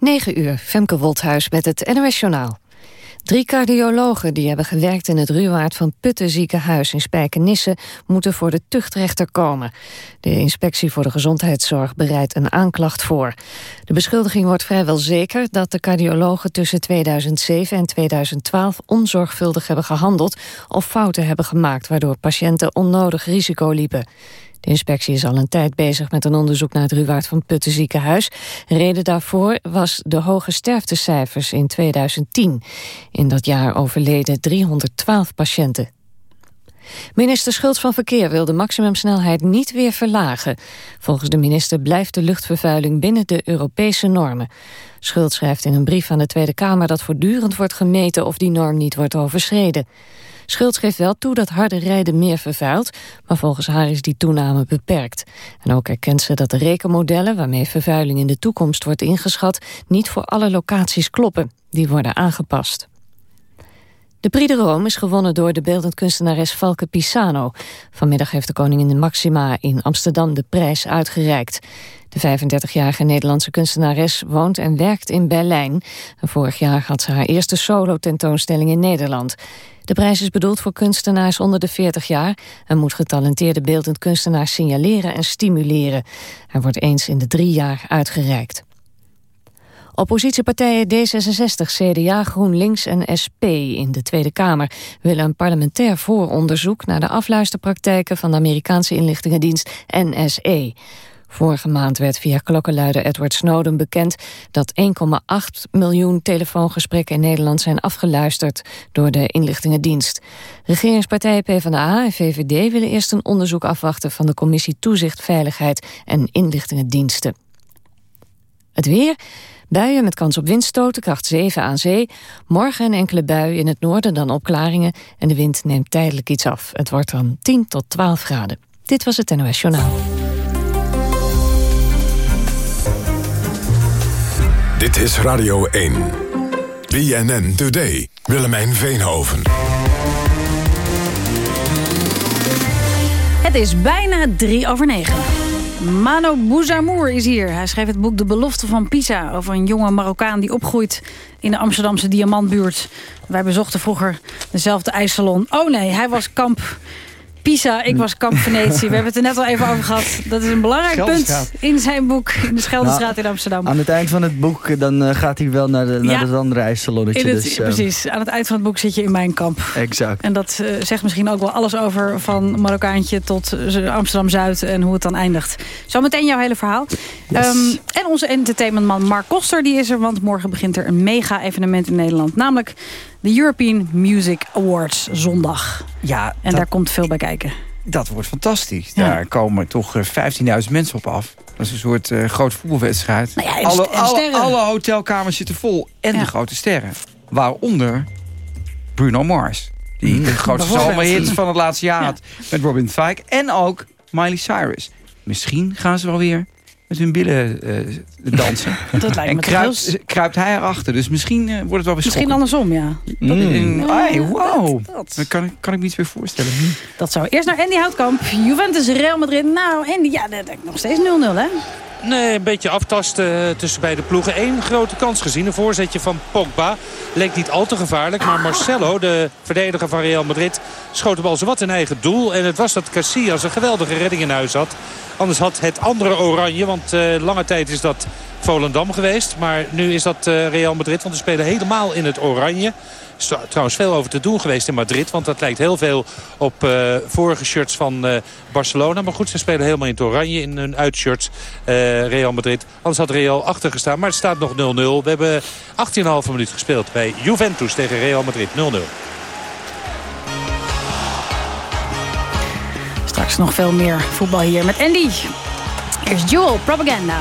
9 uur, Femke Wolthuis met het NOS Journaal. Drie cardiologen die hebben gewerkt in het Ruwaard van Putten ziekenhuis in Spijkenisse moeten voor de tuchtrechter komen. De inspectie voor de gezondheidszorg bereidt een aanklacht voor. De beschuldiging wordt vrijwel zeker dat de cardiologen tussen 2007 en 2012 onzorgvuldig hebben gehandeld of fouten hebben gemaakt waardoor patiënten onnodig risico liepen. De inspectie is al een tijd bezig met een onderzoek naar het Ruwaard van Putten ziekenhuis. Reden daarvoor was de hoge sterftecijfers in 2010. In dat jaar overleden 312 patiënten. Minister Schultz van Verkeer wil de maximumsnelheid niet weer verlagen. Volgens de minister blijft de luchtvervuiling binnen de Europese normen. Schultz schrijft in een brief aan de Tweede Kamer dat voortdurend wordt gemeten of die norm niet wordt overschreden. Schultz geeft wel toe dat harde rijden meer vervuilt, maar volgens haar is die toename beperkt. En ook erkent ze dat de rekenmodellen waarmee vervuiling in de toekomst wordt ingeschat niet voor alle locaties kloppen. Die worden aangepast. De Prix de Rome is gewonnen door de beeldend kunstenares Valke Pisano. Vanmiddag heeft de koningin de Maxima in Amsterdam de prijs uitgereikt. De 35-jarige Nederlandse kunstenares woont en werkt in Berlijn. vorig jaar had ze haar eerste solo-tentoonstelling in Nederland. De prijs is bedoeld voor kunstenaars onder de 40 jaar... en moet getalenteerde beeldend kunstenaars signaleren en stimuleren. Hij wordt eens in de drie jaar uitgereikt. Oppositiepartijen D66, CDA, GroenLinks en SP in de Tweede Kamer willen een parlementair vooronderzoek naar de afluisterpraktijken van de Amerikaanse inlichtingendienst NSE. Vorige maand werd via klokkenluider Edward Snowden bekend dat 1,8 miljoen telefoongesprekken in Nederland zijn afgeluisterd door de inlichtingendienst. Regeringspartijen PvdA en VVD willen eerst een onderzoek afwachten van de Commissie Toezicht, Veiligheid en Inlichtingendiensten. Het weer. Buien met kans op windstoten, kracht 7 aan zee. Morgen een enkele bui in het noorden, dan opklaringen. En de wind neemt tijdelijk iets af. Het wordt dan 10 tot 12 graden. Dit was het NOS Journaal. Dit is Radio 1. BNN Today. Willemijn Veenhoven. Het is bijna drie over negen. Mano Bouzamour is hier. Hij schreef het boek De Belofte van Pisa... over een jonge Marokkaan die opgroeit in de Amsterdamse Diamantbuurt. Wij bezochten vroeger dezelfde ijssalon. Oh nee, hij was kamp Pisa, ik was kamp Venetië. We hebben het er net al even over gehad. Dat is een belangrijk punt in zijn boek. In de Scheldestraat nou, in Amsterdam. Aan het eind van het boek eh, dan uh, gaat hij wel naar, de, naar het andere ijssalonnetje. dus, uh, precies. Aan het eind van het boek zit je in mijn kamp. Exact. En dat uh, zegt misschien ook wel alles over van Marokkaantje tot Amsterdam-Zuid en hoe het dan eindigt. Zometeen jouw hele verhaal. Yes. Um, en onze entertainmentman Mark Koster die is er. Want morgen begint er een mega evenement in Nederland. Namelijk de European Music Awards zondag. Ja, en daar komt veel bij kijken. Dat wordt fantastisch. Ja. Daar komen toch 15.000 mensen op af. Dat is een soort uh, grote voetbalwedstrijd. Nou ja, alle, alle, alle, hotelkamers zitten vol. En ja. de grote sterren. Waaronder Bruno Mars. Die mm. de grootste zomerhits van het laatste jaar had. Met Robin Thicke. En ook Miley Cyrus. Misschien gaan ze wel weer met hun billen uh, dansen. Dat lijkt en me kruipt, heel... kruipt hij erachter. Dus misschien uh, wordt het wel weer Misschien schokken. andersom, ja. Mm. Ay, wow. Dat, dat. kan, ik, kan ik me iets meer voorstellen. Dat zou. Eerst naar Andy Houtkamp. Juventus, Real Madrid. Nou, Andy, ja, dat nog steeds 0-0, hè? Nee, een beetje aftasten tussen beide ploegen. Eén grote kans gezien. Een voorzetje van Pogba. Leek niet al te gevaarlijk. Maar Marcelo, de verdediger van Real Madrid, schoot de bal zowat in eigen doel. En het was dat Casillas een geweldige redding in huis had. Anders had het andere oranje, want uh, lange tijd is dat Volendam geweest. Maar nu is dat uh, Real Madrid, want ze spelen helemaal in het oranje is trouwens veel over te doen geweest in Madrid. Want dat lijkt heel veel op uh, vorige shirts van Barcelona. Maar goed, ze spelen helemaal in het oranje in hun uitshirts uh, Real Madrid. Anders had Real achter gestaan. Maar het staat nog 0-0. We hebben 18,5 minuut gespeeld bij Juventus tegen Real Madrid. 0-0. Straks nog veel meer voetbal hier met Andy. Eerst Jewel, Propaganda.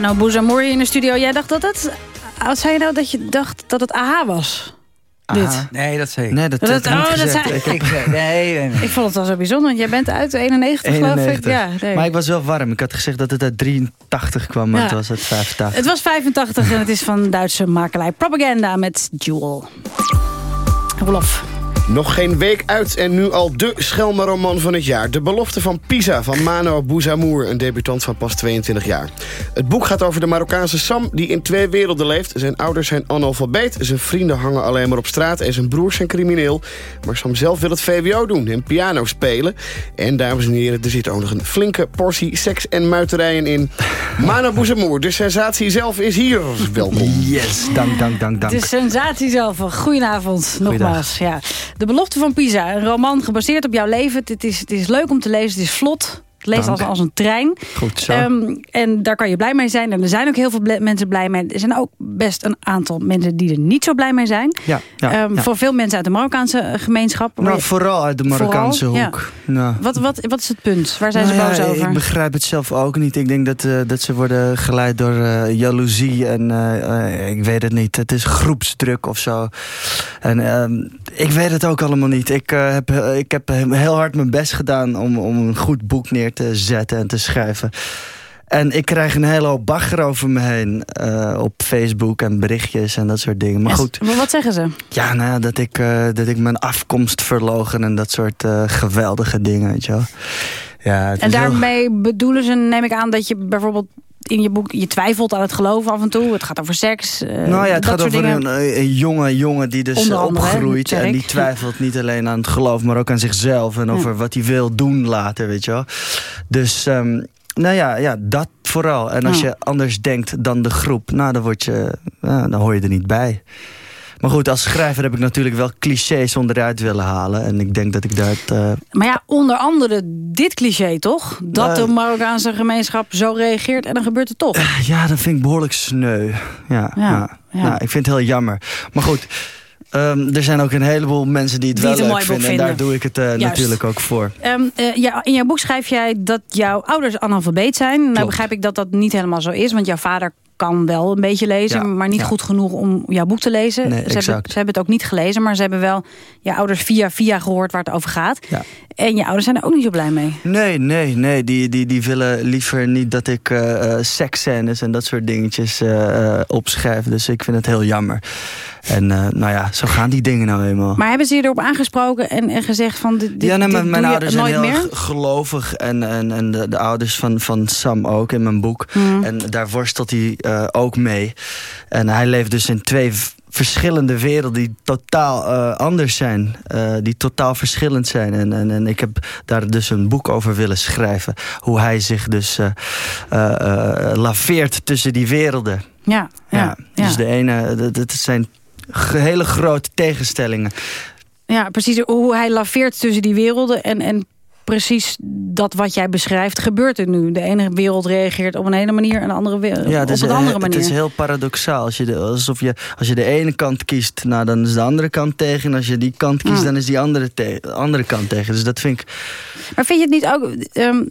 Mano Bouzamour in de studio. Jij dacht dat het... Wat zei je nou dat je dacht dat het AHA was? Dit. Nee, dat zei ik. Nee, dat, oh, dat zei- Ik heb- Ik zei, nee, nee, nee. Ik vond het wel zo bijzonder, want jij bent uit 91, geloof ik. 91. Ja, nee. Maar ik was wel warm. Ik had gezegd dat het uit 83 kwam, maar Ja. het was uit 85. Het was 85 en het is van Duitse makelij Propaganda met Jewel. Rolof. Nog geen week uit en nu al de Schelmenroman van het jaar. De belofte van Pisa van Mano Bouzamour, een debutant van pas 22 jaar. Het boek gaat over de Marokkaanse Sam die in twee werelden leeft. Zijn ouders zijn analfabeet, zijn vrienden hangen alleen maar op straat... en zijn broers zijn crimineel. Maar Sam zelf wil het VWO doen en piano spelen. En dames en heren, er zit ook nog een flinke portie seks en muiterijen in. Mano Bouzamour, de sensatie zelf is hier. Welkom. Yes, dank, dank, dank, dank. De sensatie zelf. Goedenavond, nogmaals. Ja. De belofte van Pisa. Een roman gebaseerd op jouw leven. Het is, het is leuk om te lezen. Het is vlot. Leest als, als een trein. Goed zo. Ehm, en daar kan je blij mee zijn. En er zijn ook heel veel mensen blij mee. Er zijn ook best een aantal mensen die er niet zo blij mee zijn. ja, ja, Ehm, ja. Voor veel mensen uit de Marokkaanse eh, gemeenschap. Maar Nou, je- vooral uit de Marokkaanse Vooral, hoek. Nou. wat, wat, wat is het punt? Waar zijn Nou ze ja, boos over? Ik begrijp het zelf ook niet. Ik denk dat, eh, dat ze worden geleid door eh, jaloezie en ik weet het niet. Het is groepsdruk of zo. En ehm, ik weet het ook allemaal niet. Ik, heb, ik heb heel hard mijn best gedaan om, om een goed boek neer te zetten en te schrijven. En ik krijg een hele hoop bagger over me heen eh, op Facebook en berichtjes en dat soort dingen. Maar goed, maar wat zeggen ze? ja, nou ja, dat ik, eh, dat ik mijn afkomst verlogen en dat soort eh, geweldige dingen, weet je wel. Ja, En heel- daarmee bedoelen ze, neem ik aan, dat je bijvoorbeeld in je boek je twijfelt aan het geloven af en toe. Het gaat over seks. eh, Nou ja, het gaat over dingen. een, een jonge jongen die dus eh, andere, opgroeit. En die twijfelt niet alleen aan het geloof, maar ook aan zichzelf. En over wat hij wil doen later, weet je wel. Dus, ehm, nou ja, ja, dat vooral. En als Ja. je anders denkt dan de groep, nou, dan, word je, ja, dan hoor je er niet bij. Maar goed, als schrijver heb ik natuurlijk wel clichés onderuit willen halen. En ik denk dat ik dat... eh, Maar ja, onder andere dit cliché toch? Dat Nou, de Marokkaanse gemeenschap zo reageert en dan gebeurt het toch. Ja, dat vind ik behoorlijk sneu. Ja, Ja, ja, ja. Nou, ik vind het heel jammer. Maar goed, ehm, er zijn ook een heleboel mensen die het Die wel het leuk vinden. En daar doe ik het eh, natuurlijk ook voor. Ehm, eh, ja, in jouw boek schrijf jij dat jouw ouders analfabeet zijn. Nou Klopt. begrijp ik dat dat niet helemaal zo is. Want jouw vader kan wel een beetje lezen, Ja, maar niet ja. goed genoeg om jouw boek te lezen. Nee, ze, hebben, ze hebben het ook niet gelezen, maar ze hebben wel je ouders via via gehoord waar het over gaat. Ja. En je ouders zijn er ook niet zo blij mee. Nee, nee, nee. Die, die, die willen liever niet dat ik eh, seksscènes en dat soort dingetjes eh, opschrijf. Dus ik vind het heel jammer. En eh, nou ja, zo gaan die dingen nou eenmaal. Maar hebben ze je erop aangesproken en, en gezegd van dit, dit, ja, nee, dit mijn, ouders zijn heel meer? gelovig. En, en, en de, de ouders van, van Sam ook in mijn boek. Mhm. En daar worstelt hij eh, ook mee. En hij leeft dus in twee verschillende werelden die totaal eh, anders zijn. die totaal verschillend zijn. En, en, en ik heb daar dus een boek over willen schrijven. Hoe hij zich dus laveert tussen die werelden. Ja, ja, ja. Dus de ene, dat, zijn hele grote tegenstellingen. Ja, precies. Hoe hij laveert tussen die werelden. En, en precies dat wat jij beschrijft gebeurt er nu. De ene wereld reageert op een ene manier en de andere wereld Ja, op is, een andere manier. Het is heel paradoxaal. Als je, de, alsof je, als je de ene kant kiest, nou, dan is de andere kant tegen. En als je die kant kiest, dan is die andere, te- andere kant tegen. Dus dat vind ik... Maar vind je het niet ook... ehm,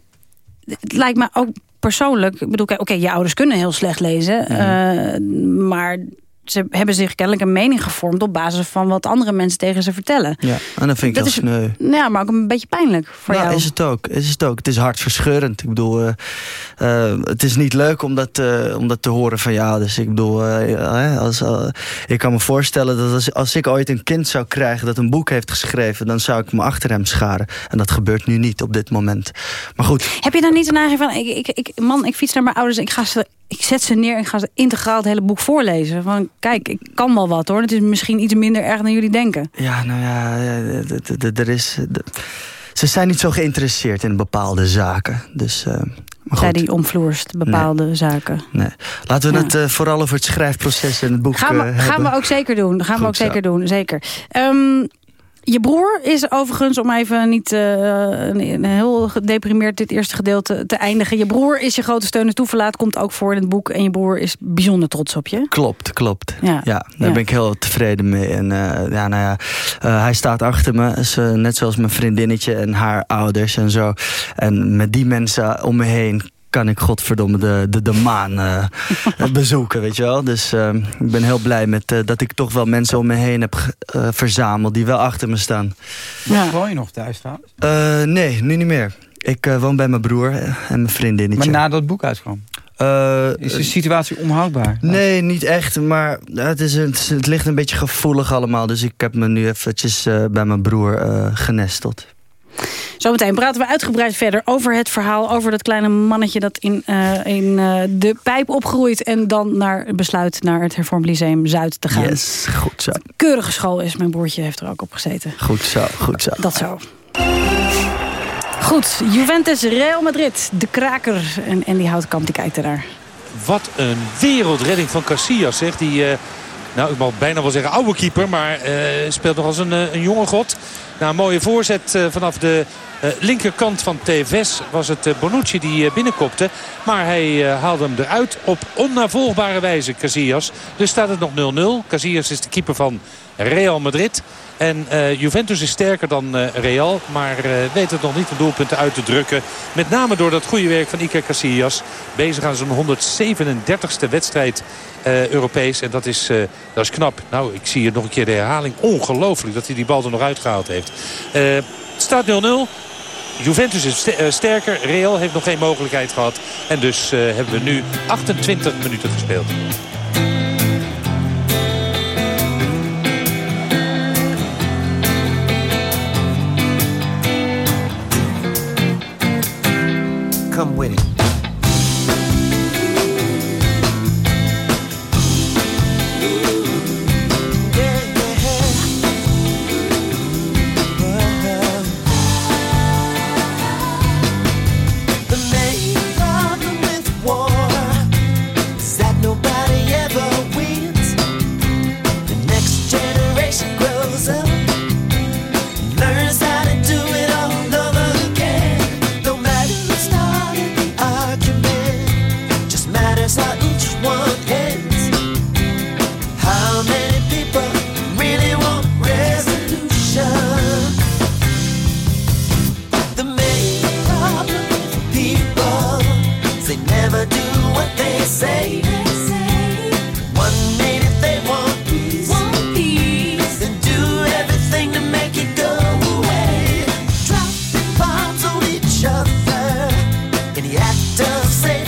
het lijkt me ook persoonlijk... Ik bedoel, oké, je ouders kunnen heel slecht lezen. Mhm. eh, maar ze hebben zich kennelijk een mening gevormd... op basis van wat andere mensen tegen ze vertellen. Ja, en dat vind ik Dat is- sneu. Ja, maar ook een beetje pijnlijk voor nou, jou. is het ook. Is het ook. Het is hartverscheurend. Ik bedoel, eh, eh, het is niet leuk om dat, eh, om dat te horen van jou. Dus ik bedoel, als, ik kan me voorstellen dat als, als ik ooit een kind zou krijgen dat een boek heeft geschreven, dan zou ik me achter hem scharen. En dat gebeurt nu niet op dit moment. Maar goed, Heb je dan niet een neiging van... Ik, ik, ik, man, ik fiets naar mijn ouders en ik, ga ze, ik zet ze neer... en ik ga ze integraal het hele boek voorlezen. Van, kijk, ik kan wel wat hoor. Het is misschien iets minder erg dan jullie denken. Ja, nou ja, d- er is... Ze zijn niet zo geïnteresseerd in bepaalde zaken. Dus, eh, maar Zij die omvloerst bepaalde zaken. nee. Laten we Ja. het eh, vooral over het schrijfproces en het boek Gaan we, eh, gaan we ook zeker doen. Gaan we ook zo. zeker doen, zeker. Ehm, je broer is overigens, om even niet een, een heel gedeprimeerd dit eerste gedeelte te eindigen. Je broer is je grote steun en toeverlaat, komt ook voor in het boek. En je broer is bijzonder trots op je. Klopt, klopt. Ja. Ja, daar Ja. ben ik heel tevreden mee. En eh, ja, nou ja, eh, hij staat achter me, net zoals mijn vriendinnetje en haar ouders en zo. En met die mensen om me heen kan ik godverdomme de, de, de maan uh, bezoeken, weet je wel. Dus uh, ik ben heel blij met, uh, dat ik toch wel mensen om me heen heb verzameld... die wel achter me staan. Ja. Woon je nog thuis trouwens? nee, nu niet meer. Ik woon bij mijn broer en mijn vriendin. Maar nadat het boek uitkwam? Uh, is de situatie onhoudbaar? Nee, niet echt. Maar het, is een, het ligt een beetje gevoelig allemaal. Dus ik heb me nu eventjes uh, bij mijn broer uh, genesteld. Zometeen praten we uitgebreid verder over het verhaal... over dat kleine mannetje dat in, in de pijp opgroeit... en dan naar besluit naar het Hervormd Lyceum Zuid te gaan. Yes, goed zo. Keurige school is. Mijn broertje heeft er ook op gezeten. Goed zo, goed zo. Dat zo. Goed, Juventus, Real Madrid, de kraker. En Andy Houtkamp, die kijkt ernaar. Wat een wereldredding van Casillas, zeg. Die, uh, nou, ik mag bijna wel zeggen oude keeper, maar uh, speelt nog als een, uh, een jonge god. Nou, een mooie voorzet vanaf de linkerkant van TVS was het Bonucci die binnenkopte. Maar hij haalde hem eruit op onnavolgbare wijze, Casillas. Dus staat het nog 0-0. Casillas is de keeper van Real Madrid. En Juventus is sterker dan Real. Maar weet het nog niet de doelpunten uit te drukken. Met name door dat goede werk van Iker Casillas. Bezig aan zijn 137ste wedstrijd Europees. En dat is, dat is knap. Nou, ik zie hier nog een keer de herhaling. Ongelooflijk dat hij die bal er nog uitgehaald heeft. het staat 0-0. Juventus is sterker. Real heeft nog geen mogelijkheid gehad. En dus hebben we nu 28 minuten gespeeld. come with it. Dove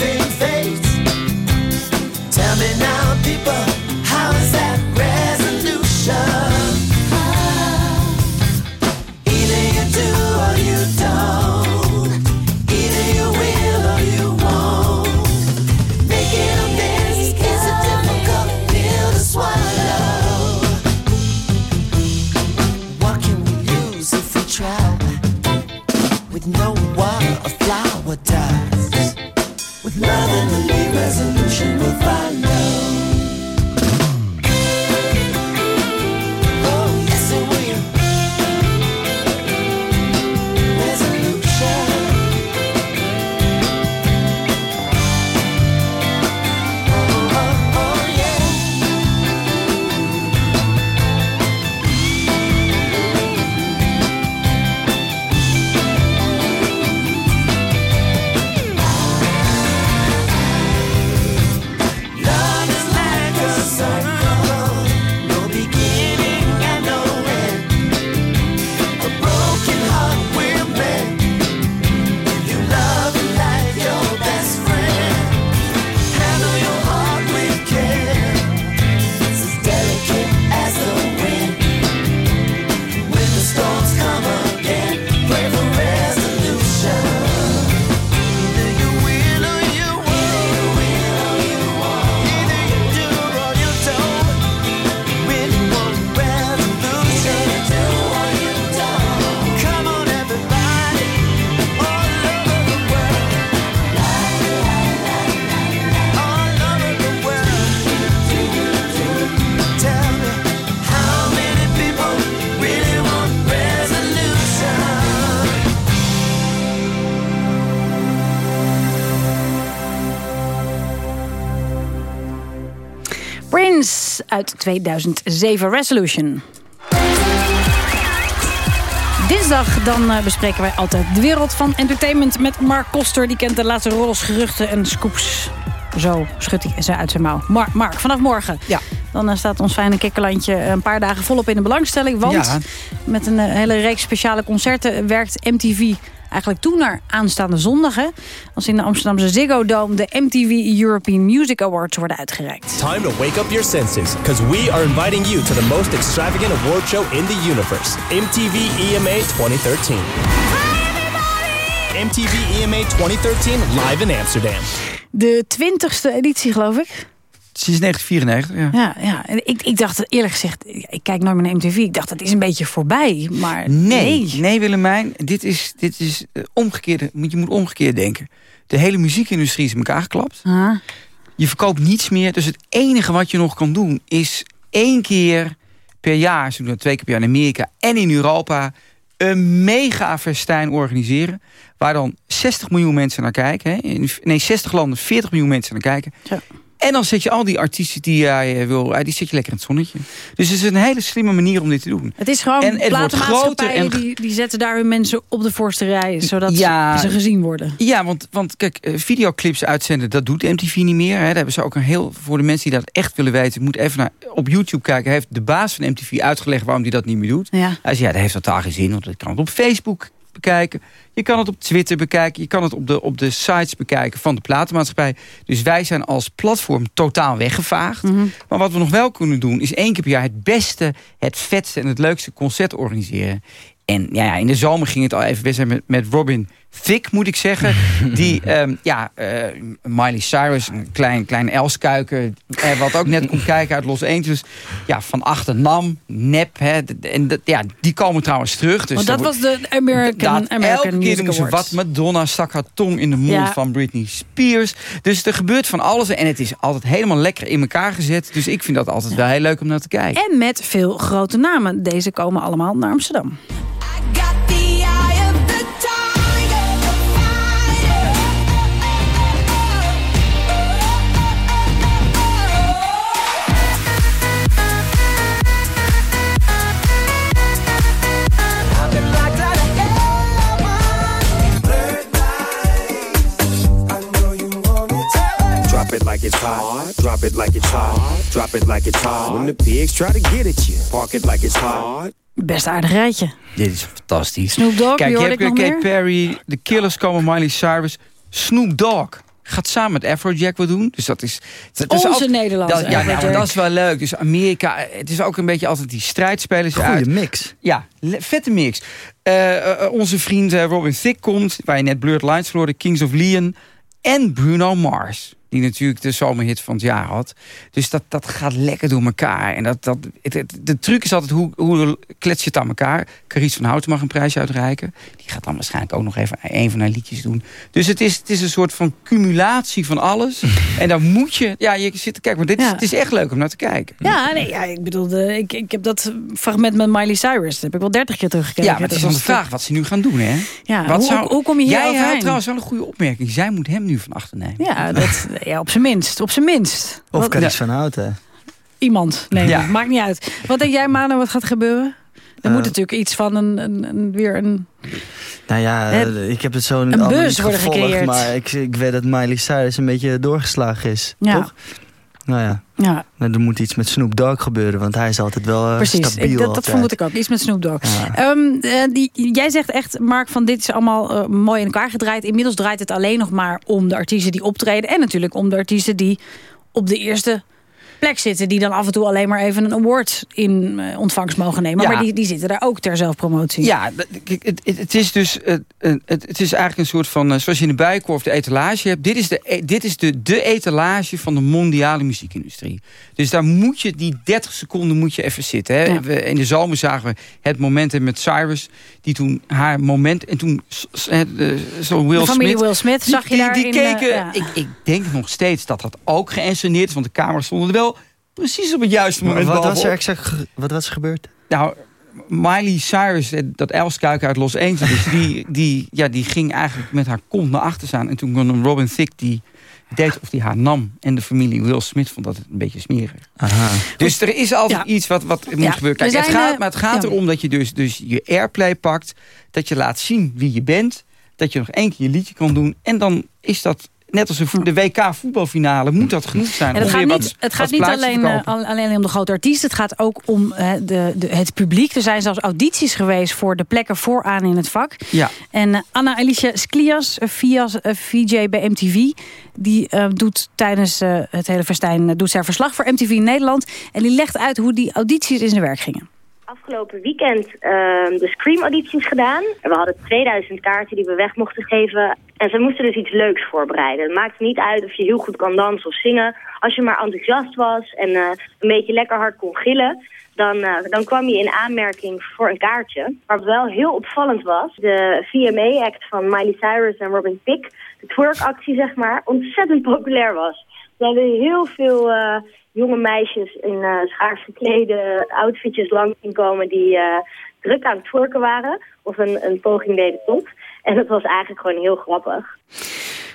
uit 2007, Resolution. dinsdag dan uh, bespreken wij altijd de wereld van entertainment... met Mark Koster, die kent de laatste rollers, geruchten en scoops. Zo schudt hij ze uit zijn mouw. Mar Mark, vanaf morgen. Ja. Dan uh, staat ons fijne kikkerlandje een paar dagen volop in de belangstelling. Want Ja. met een uh, hele reeks speciale concerten werkt MTV eigenlijk toe naar aanstaande zondag. Hè, als in de Amsterdamse Ziggo Dome de MTV European Music Awards worden uitgereikt. Time to wake up your senses, because we are inviting you to the most extravagant award show in the universe, MTV EMA 2013. MTV EMA 2013 live in Amsterdam. De twintigste editie, geloof ik. Sinds 1994, ja. Ja, ja. En Ik, ik dacht eerlijk gezegd, ik kijk nooit meer naar MTV. Ik dacht, dat is een beetje voorbij. Maar Nee, nee. nee, Willemijn. Dit is, dit is eh, omgekeerde. moet- Je moet omgekeerd denken. De hele muziekindustrie is in elkaar geklapt. Ah, Je verkoopt niets meer. Dus het enige wat je nog kan doen is één keer per jaar, ze doen dat twee keer per jaar in Amerika en in Europa, een mega festijn organiseren. Waar dan 60 miljoen mensen naar kijken. Hè? In, nee, 60 landen, 40 miljoen mensen naar kijken. Zo. En dan zet je al die artiesten die jij eh, wil, eh, die zet je lekker in het zonnetje. Dus het is een hele slimme manier om dit te doen. het is gewoon En het wordt platenmaatschappijen groter en- die, die zetten daar hun mensen op de voorste rij. Zodat Ja. ze gezien worden. Ja, want, want kijk, eh, videoclips uitzenden, dat doet MTV niet meer. Hè. Daar hebben ze ook een heel, voor de mensen die dat echt willen weten... moet even naar, op YouTube kijken. Heeft de baas van MTV uitgelegd waarom hij dat niet meer doet. Ja. Hij zei, ja, dat heeft totaal geen zin, want je kan het op Facebook bekijken. Je kan het op Twitter bekijken. Je kan het op de, op de sites bekijken van de platenmaatschappij. Dus wij zijn als platform totaal weggevaagd. Mhm. Maar wat we nog wel kunnen doen... is één keer per jaar het beste, het vetste en het leukste concert organiseren. En ja, ja, in de zomer ging het al even best met, met Robin Thicke, moet ik zeggen. Die, ehm, ja, eh, Miley Cyrus, een klein, klein elskuiken... Eh, wat ook net komt kijken uit Los Angeles. Ja, van achter Nam, Nep. Hè, en dat- ja, die komen trouwens terug. Dus Want dat was de American, American elke keer Music ze wat. Madonna stak haar tong in de mond Ja. van Britney Spears. Dus er gebeurt van alles. En het is altijd helemaal lekker in elkaar gezet. Dus ik vind dat altijd wel heel leuk om naar te kijken. En met veel grote namen. Deze komen allemaal naar Amsterdam. It's hot. Drop it like it's hot. Drop it like it's hot. When the pigs try to get at you, park it like it's hot. Best aardig rijtje. Dit is fantastisch. Snoop Dogg, Kijk, je hebt Kate meer. Perry, de Killers komen, Miley Cyrus. Snoop Dogg gaat samen met Afrojack wat doen. Dus dat is... Dat Onze altijd- Nederlandse dat, ja, nou, maar dat is wel leuk. Dus Amerika, het is ook een beetje altijd die strijdspelers Goeie uit. mix. Ja, vette mix. Eh, eh, onze vriend eh, Robin Thicke komt, waar je net Blurred Lines verloor, de Kings of Leon. En Bruno Mars, die natuurlijk de zomerhit van het jaar had. Dus dat, dat gaat lekker door elkaar. En dat, dat, het, het- de truc is altijd, hoe, hoe klets je het aan elkaar? Carice van Houten mag een prijs uitreiken. Die gaat dan waarschijnlijk ook nog even een van haar liedjes doen. Dus het is, het is een soort van cumulatie van alles. en dan moet je... Ja, je zit te kijken, maar dit is, Ja. het is echt leuk om naar te kijken. Ja, nee, ja, ik bedoel, ik, ik heb dat fragment met Miley Cyrus. Dat heb ik wel dertig keer teruggekeken. Ja, maar het is dan de vraag wat ze nu gaan doen, hè? Ja, Wat hoe, zou- hoe, hoe kom je hier Jij overheen? had trouwens wel een goede opmerking. Zij moet hem nu van achter nemen. Ja, dat, ja, op zijn minst. Op zijn minst. Of Wat- Carice van Houten. Iemand. Nee, Ja. maakt niet uit. Wat denk jij, Mano, wat gaat gebeuren? Er Eh, moet natuurlijk iets van een, een, een- weer een... Nou ja, eh, ik heb het zo een niet worden gevolgd, gecreëerd. Maar ik, ik weet dat Miley Cyrus een beetje doorgeslagen is. Ja. Toch? Nou ja, Ja, nou, er moet iets met Snoop Dogg gebeuren. Want hij is altijd wel eh, precies. stabiel. Ik, dat, dat vermoed ik ook. Iets met Snoop Dogg. Ja. Ehm, eh, die, jij zegt echt, Mark, van dit is allemaal eh, mooi in elkaar gedraaid. Inmiddels draait het alleen nog maar om de artiesten die optreden. En natuurlijk om de artiesten die op de eerste plek zitten. Die dan af en toe alleen maar even een award in eh, ontvangst mogen nemen. Ja. Maar die, die zitten daar ook ter zelfpromotie. Ja, het, het, het is dus het, het, het is eigenlijk een soort van, eh, zoals je in de bijenkorf de etalage hebt. Dit is, de, e- dit is de, de etalage van de mondiale muziekindustrie. Dus daar moet je, die 30 seconden moet je even zitten. Hè. Ja. In de zomer zagen we het moment met Cyrus, die toen haar moment, en toen zo'n Will Smith. Will Smith zag je die, daar die in, keken, eh, ja. ik, ik denk nog steeds dat dat ook geënsceneerd is, want de camera's stonden er wel precies op het juiste moment. wat, was er exact, wat was er gebeurd? Nou, Miley Cyrus, eh, dat Elskuik uit Los Angeles... die, die, ja, die ging eigenlijk met haar kont naar achter staan. En toen kon Robin Thicke die deed of die haar nam. En de familie Will Smith vond dat een beetje smerig. Aha. Dus er is altijd Ja. iets wat, wat moet Ja, gebeuren. Kijk, het gaat, eh, maar het gaat ja. erom dat je dus, dus je airplay pakt. Dat je laat zien wie je bent. Dat je nog één keer je liedje kan doen. En dan is dat, net als de WK voetbalfinale, moet dat genoeg zijn. En het gaat niet, wat- het gaat niet alleen, eh, alleen om de grote artiest. Het gaat ook om eh, de, de, het publiek. Er zijn zelfs audities geweest voor de plekken vooraan in het vak. Ja. En eh, Anna Alicia Sklias, Fias, eh, VJ bij MTV... die doet tijdens het hele festijn doet zij verslag voor MTV Nederland. En die legt uit hoe die audities in zijn werk gingen. Afgelopen weekend ehm, de Scream-audities gedaan. En We hadden 2000 kaarten die we weg mochten geven. En ze moesten dus iets leuks voorbereiden. Het maakt niet uit of je heel goed kan dansen of zingen. Als je maar enthousiast was en eh, een beetje lekker hard kon gillen... Dan, eh, dan kwam je in aanmerking voor een kaartje. Wat wel heel opvallend was... de VMA-act van Miley Cyrus en Robin Thicke... de twerk-actie, zeg maar, ontzettend populair was. We hebben heel veel eh, jonge meisjes in eh, schaars geklede outfitjes lang zien komen die eh, druk aan het twerken waren. Of een, een poging deden tot. En dat was eigenlijk gewoon heel grappig.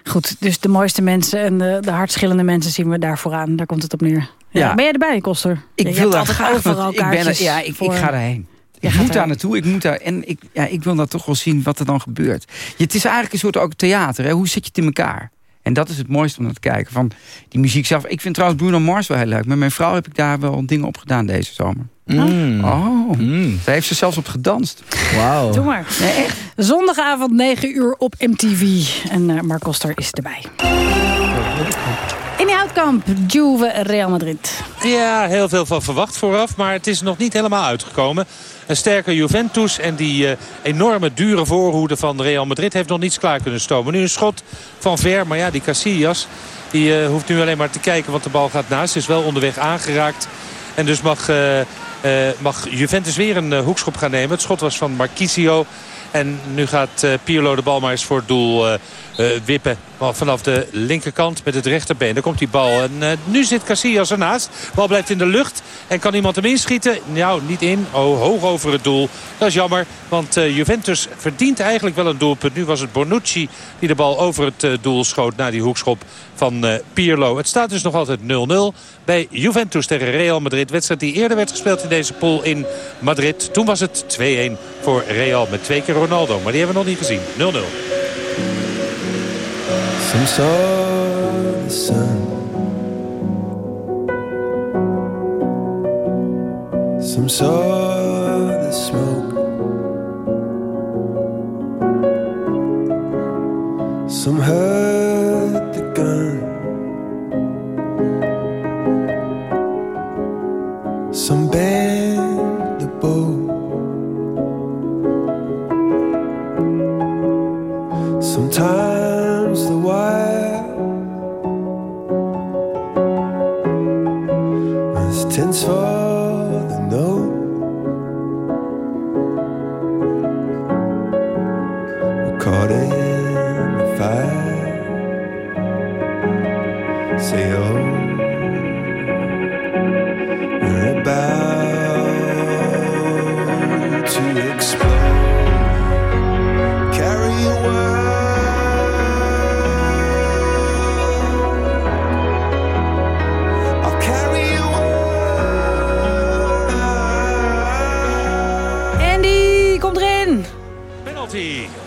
Goed, dus de mooiste mensen en de, de hardschillende mensen zien we daar vooraan. Daar komt het op neer. Ja. Ja. Ben jij erbij, Koster? Ik wil daar graag naartoe. ik ben er, kaartjes Ja, ik, voor- ik ga daarheen. Jij Ik moet daar er- naartoe. Ik moet daar en ik, ja, ik wil daar toch wel zien wat er dan gebeurt. Ja, het is eigenlijk een soort ook theater. Hè? Hoe zet je het in elkaar? En dat is het mooiste om naar te kijken. Van die muziek zelf. Ik vind trouwens Bruno Mars wel heel leuk. Met mijn vrouw heb ik daar wel dingen op gedaan deze zomer. Mm. Oh, Mm. daar heeft ze zelfs op gedanst. Wauw. Doe maar. Zondagavond 9 uur op MTV. En eh Mark Koster is erbij. Houtkamp, Juve Real Madrid. Ja, heel veel van verwacht vooraf, maar het is nog niet helemaal uitgekomen. Een sterke Juventus en die eh, enorme dure voorhoede van Real Madrid heeft nog niets klaar kunnen stomen. Nu een schot van ver, maar ja, die Casillas die, eh, hoeft nu alleen maar te kijken, want de bal gaat naast. Is wel onderweg aangeraakt en dus mag, eh, mag Juventus weer een hoekschop gaan nemen. Het schot was van Marquisio. En nu gaat Pirlo de bal maar eens voor het doel eh, wippen. Vanaf de linkerkant met het rechterbeen. Daar komt die bal. En eh, nu zit Casillas ernaast. Bal blijft in de lucht. En kan iemand hem inschieten? Nou, niet in. Oh, hoog over het doel. Dat is jammer. Want eh, Juventus verdient eigenlijk wel een doelpunt. Nu was het Bonucci die de bal over het doel schoot. Na die hoekschop van Pirlo. Het staat dus nog altijd 0-0 bij Juventus tegen Real Madrid. Wedstrijd die eerder werd gespeeld in deze pool in Madrid. Toen was het 2-1 voor Real met twee keer Ronaldo. Maar die hebben we nog niet gezien. 0-0. Some saw the sun. Some saw the smoke. Some heard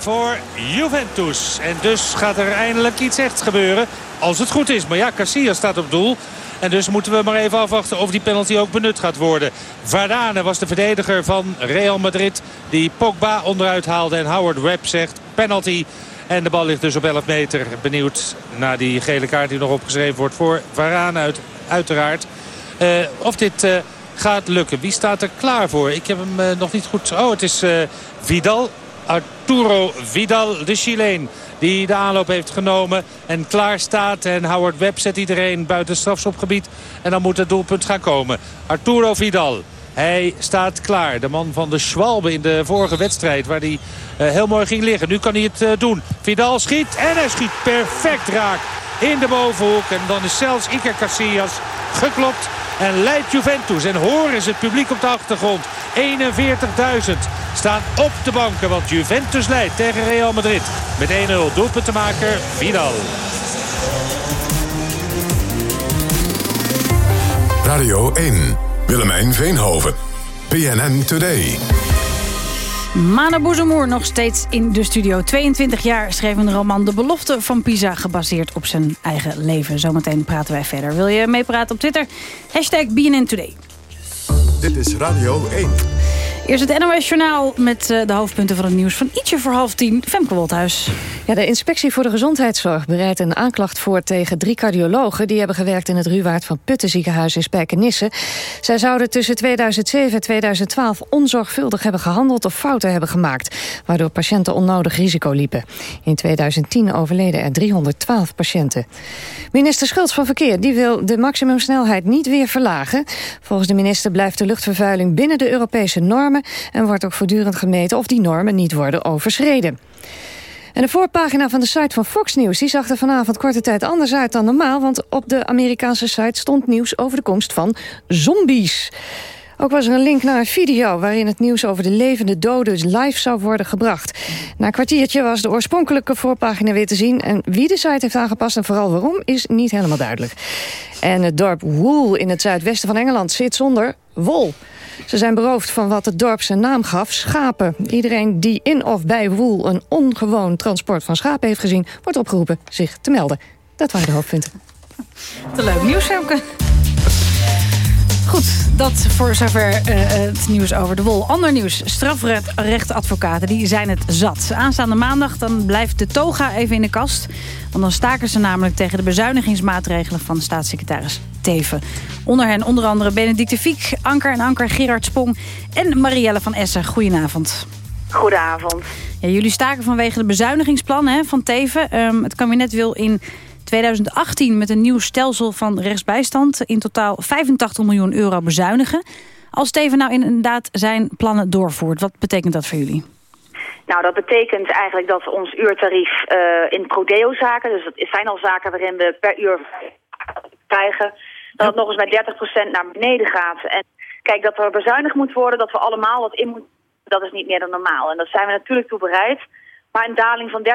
voor Juventus. En dus gaat er eindelijk iets echt gebeuren. Als het goed is. Maar ja, Casillas staat op doel. En dus moeten we maar even afwachten of die penalty ook benut gaat worden. Vardane was de verdediger van Real Madrid. Die Pogba onderuit haalde. En Howard Webb zegt penalty. En de bal ligt dus op 11 meter. Benieuwd naar die gele kaart die nog opgeschreven wordt voor Varane uit, uiteraard. Eh, of dit eh, gaat lukken. Wie staat er klaar voor? Ik heb hem eh, nog niet goed... Oh, het is Vidal. Arturo Vidal, de Chileen. Die de aanloop heeft genomen en klaar staat. En Howard Webb zet iedereen buiten strafschopgebied. En dan moet het doelpunt gaan komen. Arturo Vidal. Hij staat klaar. De man van de Schwalbe in de vorige wedstrijd. Waar hij eh, heel mooi ging liggen. Nu kan hij het eh, doen. Vidal schiet en hij schiet perfect raak. In de bovenhoek. En dan is zelfs Iker Casillas geklopt. En leidt Juventus. En hoor is het publiek op de achtergrond. 41.000 staan op de banken. Want Juventus leidt tegen Real Madrid. Met 1-0 doelpuntenmaker Vidal. Radio 1. Willemijn Veenhoven. PNN Today. Mana Bouzamour nog steeds in de studio. 22 jaar schreef een roman De Belofte van Pisa... gebaseerd op zijn eigen leven. Zometeen praten wij verder. Wil je meepraten op Twitter? Hashtag BNN Today. Dit is Radio 1. Eerst het NOS Journaal met eh, de hoofdpunten van het nieuws van ietsje voor half tien. Femke Wolthuis. Ja, de Inspectie voor de Gezondheidszorg bereidt een aanklacht voor tegen drie cardiologen... die hebben gewerkt in het Ruwaard van Putten ziekenhuis in Spijkenisse. Zij zouden tussen 2007 en 2012 onzorgvuldig hebben gehandeld of fouten hebben gemaakt... waardoor patiënten onnodig risico liepen. In 2010 overleden er 312 patiënten. Minister Schultz van Verkeer die wil de maximumsnelheid niet weer verlagen. Volgens de minister blijft de luchtvervuiling binnen de Europese normen... en wordt ook voortdurend gemeten of die normen niet worden overschreden. En de voorpagina van de site van Fox News... die zag er vanavond korte tijd anders uit dan normaal... want op de Amerikaanse site stond nieuws over de komst van zombies. Ook was er een link naar een video waarin het nieuws over de levende doden live zou worden gebracht. Na een kwartiertje was de oorspronkelijke voorpagina weer te zien... en wie de site heeft aangepast en vooral waarom is niet helemaal duidelijk. En het dorp Wool in het zuidwesten van Engeland zit zonder wol. Ze zijn beroofd van wat het dorp zijn naam gaf, schapen. Iedereen die in of bij Woel een ongewoon transport van schapen heeft gezien... wordt opgeroepen zich te melden. Dat waren de hoofdpunten. Te leuk nieuws. Goed, dat voor zover eh, het nieuws over de wol. Ander nieuws, strafrechtadvocaten die zijn het zat. Aanstaande maandag dan blijft de toga even in de kast. Want dan staken ze namelijk tegen de bezuinigingsmaatregelen van staatssecretaris Teven. Onder hen onder andere Benedicte Fiek, Anker en Anker, Gerard Spong en Marielle van Essen. Goedenavond. Goedenavond. Ja, jullie staken vanwege de bezuinigingsplan hè, van Teven. Ehm, het kabinet wil in 2018 met een nieuw stelsel van rechtsbijstand... in totaal 85 miljoen euro bezuinigen. Als Teven nou inderdaad zijn plannen doorvoert, wat betekent dat voor jullie? Nou, dat betekent eigenlijk dat ons uurtarief eh, in prodeo-zaken... dus dat zijn al zaken waarin we per uur krijgen... dat het nog eens met 30% naar beneden gaat. En kijk, dat er bezuinigd moet worden, dat we allemaal wat in moeten... dat is niet meer dan normaal. En daar zijn we natuurlijk toe bereid... Maar een daling van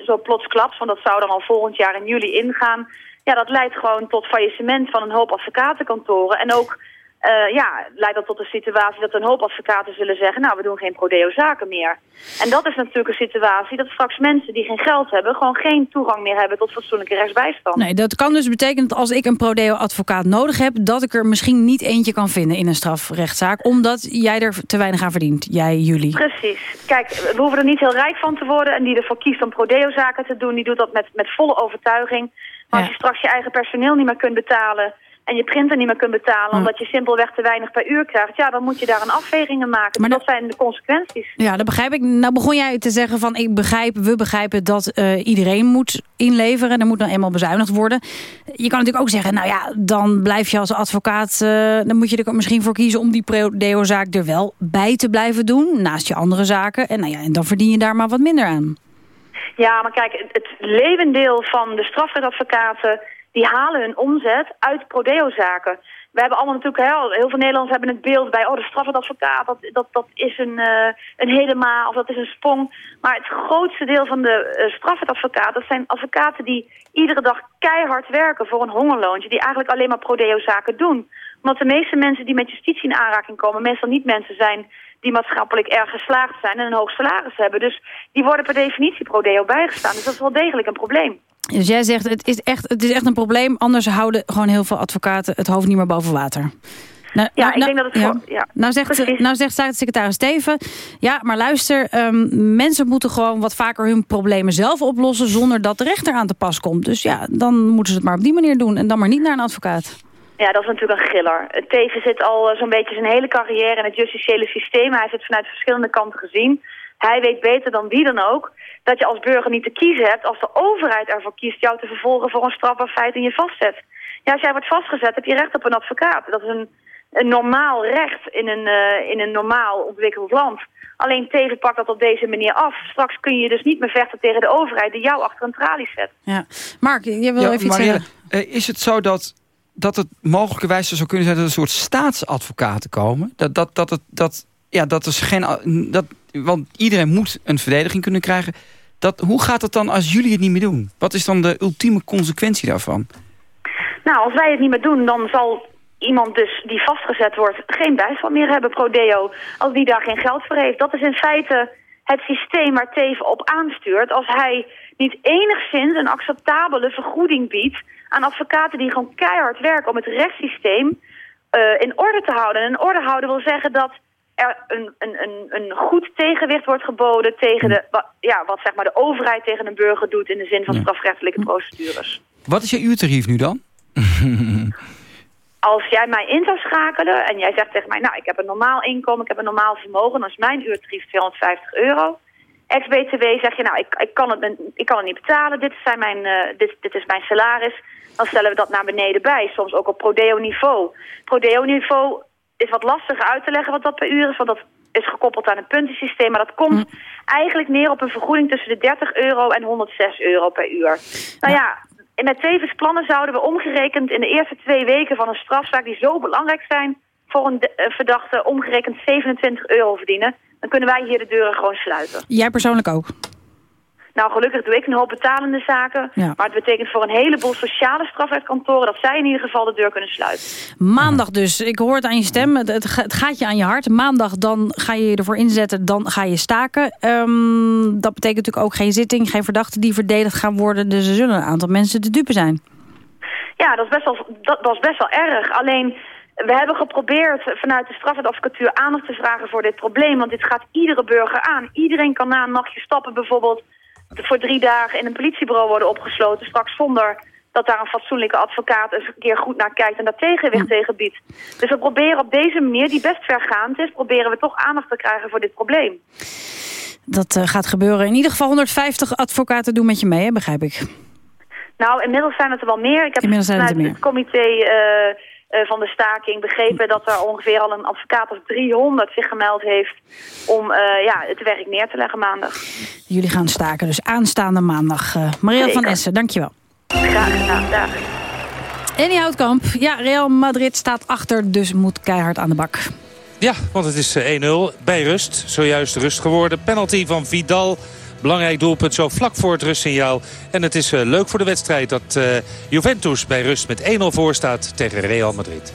30%, zo plotsklaps, want dat zou dan al volgend jaar in juli ingaan... ja, dat leidt gewoon tot faillissement van een hoop advocatenkantoren. En ook eh, ja, leidt dat tot een situatie dat een hoop advocaten zullen zeggen... nou, we doen geen prodeo-zaken meer. En dat is natuurlijk een situatie dat straks mensen die geen geld hebben... gewoon geen toegang meer hebben tot fatsoenlijke rechtsbijstand. Nee, dat kan dus betekenen dat als ik een prodeo-advocaat nodig heb... dat ik er misschien niet eentje kan vinden in een strafrechtszaak... omdat jij er te weinig aan verdient, jij, jullie. Precies. Kijk, we hoeven er niet heel rijk van te worden... en die ervoor kiest om prodeo-zaken te doen... die doet dat met, met volle overtuiging. Maar als je straks je eigen personeel niet meer kunt betalen en je printer niet meer kunt betalen... omdat je simpelweg te weinig per uur krijgt... ja, dan moet je daar een afwegingen maken. Maar dat zijn de consequenties. Ja, dat begrijp ik. Nou begon jij te zeggen van ik begrijp, we begrijpen dat eh, iedereen moet inleveren. Er moet dan eenmaal bezuinigd worden. Je kan natuurlijk ook zeggen, nou ja, dan blijf je als advocaat... eh, dan moet je er misschien voor kiezen om die prodeo-zaak er wel bij te blijven doen. Naast je andere zaken. En, nou ja, en dan verdien je daar maar wat minder aan. Ja, maar kijk, het, het levendeel van de strafrechtadvocaten... die halen hun omzet uit prodeo-zaken. We hebben allemaal natuurlijk, heel, veel Nederlanders hebben het beeld bij... oh, de strafrechtadvocaat, dat, dat, dat is een, eh een helema of dat is een sprong. Maar het grootste deel van de strafrechtadvocaten... dat zijn advocaten die iedere dag keihard werken voor een hongerloontje... die eigenlijk alleen maar prodeo-zaken doen. Omdat de meeste mensen die met justitie in aanraking komen... meestal niet mensen zijn die maatschappelijk erg geslaagd zijn en een hoog salaris hebben. Dus die worden per definitie prodeo bijgestaan. Dus dat is wel degelijk een probleem. Dus jij zegt, het is echt, het is echt een probleem. Anders houden gewoon heel veel advocaten het hoofd niet meer boven water. Nou, Ja, nou, ik denk dat het ja. voor... Ja. Nou zegt, Precies. nou zegt staatssecretaris Steven... ja, maar luister, ehm, mensen moeten gewoon wat vaker hun problemen zelf oplossen... zonder dat de rechter aan te pas komt. Dus ja, dan moeten ze het maar op die manier doen... en dan maar niet naar een advocaat. Ja, dat is natuurlijk een giller. Teven zit al eh, zo'n beetje zijn hele carrière in het justitiële systeem. Hij heeft het vanuit verschillende kanten gezien. Hij weet beter dan wie dan ook dat je als burger niet te kiezen hebt... als de overheid ervoor kiest jou te vervolgen voor een strafbaar feit en je vastzet. Ja, als jij wordt vastgezet, heb je recht op een advocaat. Dat is een, een normaal recht in een, eh, in een normaal ontwikkeld land. Alleen Teven pakt dat op deze manier af. Straks kun je dus niet meer vechten tegen de overheid... die jou achter een tralie zet. Ja. Mark, je wil Ja, even iets Marielle, zeggen. eh, is het zo dat dat het mogelijkerwijs zo zou kunnen zijn... dat er een soort staatsadvocaten komen? Dat, dat, dat, het, dat, ja, dat is geen... Dat, want iedereen moet een verdediging kunnen krijgen. Dat, hoe gaat het dan als jullie het niet meer doen? Wat is dan de ultieme consequentie daarvan? Nou, als wij het niet meer doen, dan zal iemand dus die vastgezet wordt geen bijstand meer hebben, Prodeo, als die daar geen geld voor heeft. Dat is in feite het systeem waar Teven op aanstuurt. Als hij niet enigszins een acceptabele vergoeding biedt aan advocaten die gewoon keihard werken om het rechtssysteem eh, in orde te houden. En in orde houden wil zeggen dat er een, een, een, een goed tegenwicht wordt geboden tegen de, ja, wat zeg maar de overheid tegen een burger doet in de zin van strafrechtelijke procedures. Wat is je uurtarief nu dan? Als jij mij in zou schakelen en jij zegt tegen mij... nou, ik heb een normaal inkomen, ik heb een normaal vermogen... dan is mijn uurtarief 250 euro. Ex-BTW zeg je, nou, ik, ik, kan het, ik kan het niet betalen. Dit, zijn mijn, eh, dit, dit is mijn salaris. Dan stellen we dat naar beneden bij. Soms ook op Prodeo-niveau. Prodeo-niveau is wat lastiger uit te leggen wat dat per uur is... want dat is gekoppeld aan een puntensysteem. Maar dat komt eigenlijk neer op een vergoeding tussen de 30 euro en 106 euro per uur. Nou ja, en met Tevens plannen zouden we omgerekend in de eerste twee weken van een strafzaak die zo belangrijk zijn voor een een verdachte omgerekend 27 euro verdienen. Dan kunnen wij hier de deuren gewoon sluiten. Jij persoonlijk ook? Nou, gelukkig doe ik een hoop betalende zaken. Ja. Maar het betekent voor een heleboel sociale strafrechtskantoren dat zij in ieder geval de deur kunnen sluiten. Maandag dus. Ik hoor het aan je stem. Het, het ga- het gaat je aan je hart. Maandag dan ga je je ervoor inzetten. Dan ga je staken. Ehm, dat betekent natuurlijk ook geen zitting. Geen verdachten die verdedigd gaan worden. Dus er zullen een aantal mensen te dupe zijn. Ja, dat is best wel, dat, dat is best wel erg. Alleen, we hebben geprobeerd vanuit de strafrechtadvocatuur aandacht te vragen voor dit probleem. Want dit gaat iedere burger aan. Iedereen kan na een nachtje stappen bijvoorbeeld voor drie dagen in een politiebureau worden opgesloten. Straks zonder dat daar een fatsoenlijke advocaat eens een keer goed naar kijkt en daar tegenwicht tegen biedt. Dus we proberen op deze manier, die best vergaand is, proberen we toch aandacht te krijgen voor dit probleem. Dat eh, gaat gebeuren. In ieder geval 150 advocaten doen met je mee, hè, begrijp ik. Nou, inmiddels zijn het er wel meer. Ik heb Inmiddels zijn het er vanuit meer. het comité eh, van de staking begrepen dat er ongeveer al een advocaat of 300 zich gemeld heeft om eh, ja, het werk neer te leggen maandag. Jullie gaan staken, dus aanstaande maandag. Eh Marielle van. Essen, dankjewel. Graag gedaan, dag. Annie Houtkamp, ja, Real Madrid staat achter, dus moet keihard aan de bak. Ja, want het is eh, 1-0 bij rust. Zojuist rust geworden. Penalty van Vidal. Belangrijk doelpunt zo vlak voor het rustsignaal. En het is eh, leuk voor de wedstrijd dat eh, Juventus bij rust met 1-0 voor staat tegen Real Madrid.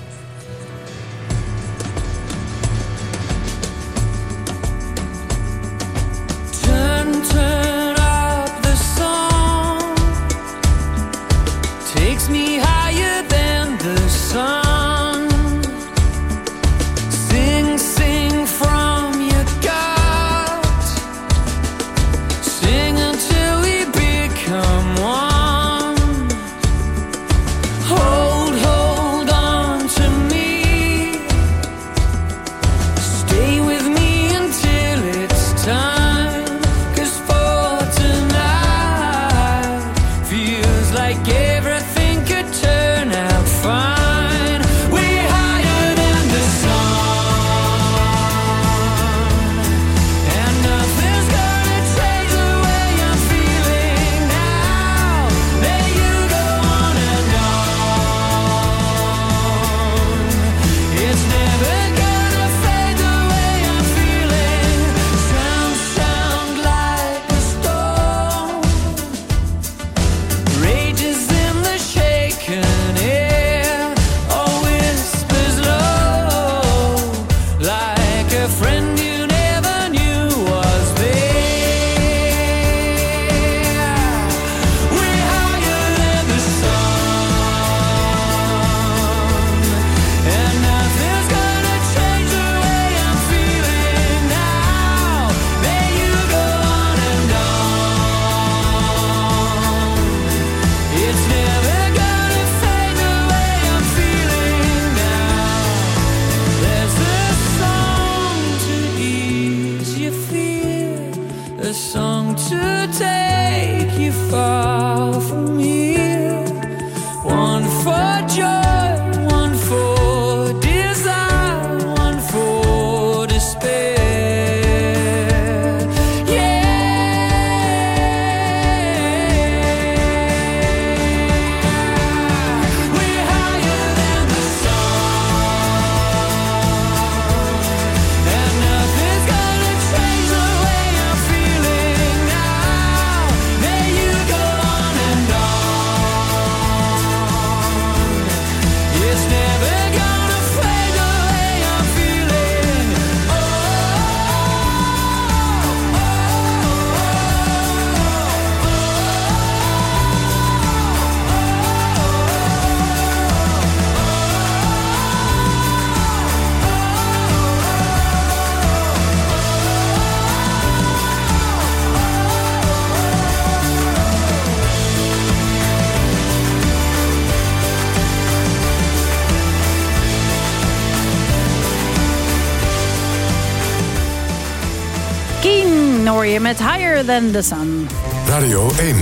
Voor je met Higher Than The Sun. Radio 1,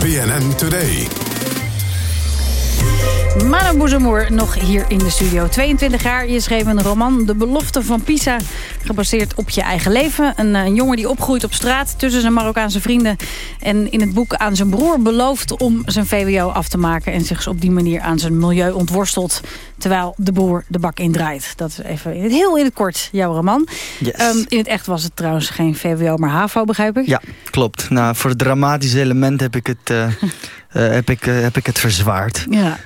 BNN Today. Mano Boezemoer nog hier in de studio. 22 jaar, je schreef een roman De Belofte van Pisa. Gebaseerd op je eigen leven. Een, eh, een jongen die opgroeit op straat tussen zijn Marokkaanse vrienden. En in het boek aan zijn broer belooft om zijn VWO af te maken. En zich op die manier aan zijn milieu ontworstelt. Terwijl de boer de bak indraait. Dat is even in het, heel in het kort jouw roman. Yes. Ehm, in het echt was het trouwens geen VWO, maar HAVO, begrijp ik? Ja, klopt. Nou, voor het dramatische element heb ik het, eh, heb ik, eh, heb ik het verzwaard. Ja,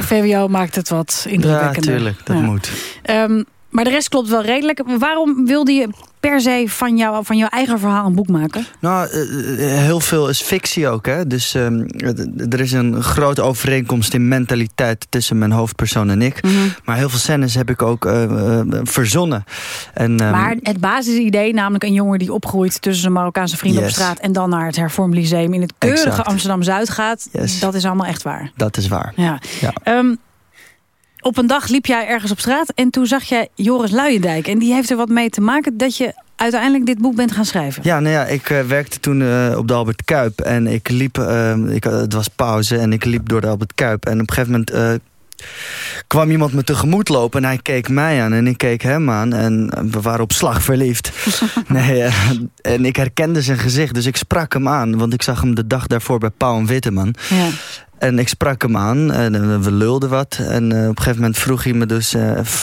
VWO maakt het wat Ja, indrukwekkender. tuurlijk. Dat Ja. moet. Ehm, maar de rest klopt wel redelijk. Waarom wilde je per se van, jou, van jouw eigen verhaal een boek maken? Nou, eh, eh, heel veel is fictie ook. Hè? Dus ehm, eh, er is een grote overeenkomst in mentaliteit tussen mijn hoofdpersoon en ik. Mhm. Maar heel veel scènes heb ik ook eh, verzonnen. En, ehm, maar het basisidee, namelijk een jongen die opgroeit... tussen zijn Marokkaanse vrienden Yes. op straat... en dan naar het Hervormd Lyceum in het keurige. Amsterdam-Zuid gaat... Yes. dat is allemaal echt waar. Dat is waar. Ja. Ja. Ehm, op een dag liep jij ergens op straat... en toen zag jij Joris Luijendijk. En die heeft er wat mee te maken dat je uiteindelijk dit boek bent gaan schrijven. Ja, nou ja, ik eh, werkte toen eh, op de Albert Kuip. En ik liep, eh, ik, het was pauze en ik liep door de Albert Kuip. En op een gegeven moment eh, kwam iemand me tegemoet lopen. En hij keek mij aan en ik keek hem aan. En we waren op slag verliefd. nee, eh, en ik herkende zijn gezicht, dus ik sprak hem aan. Want ik zag hem de dag daarvoor bij Pauw en Witteman. Ja. En ik sprak hem aan en eh, we lulden wat. En eh, op een gegeven moment vroeg hij me dus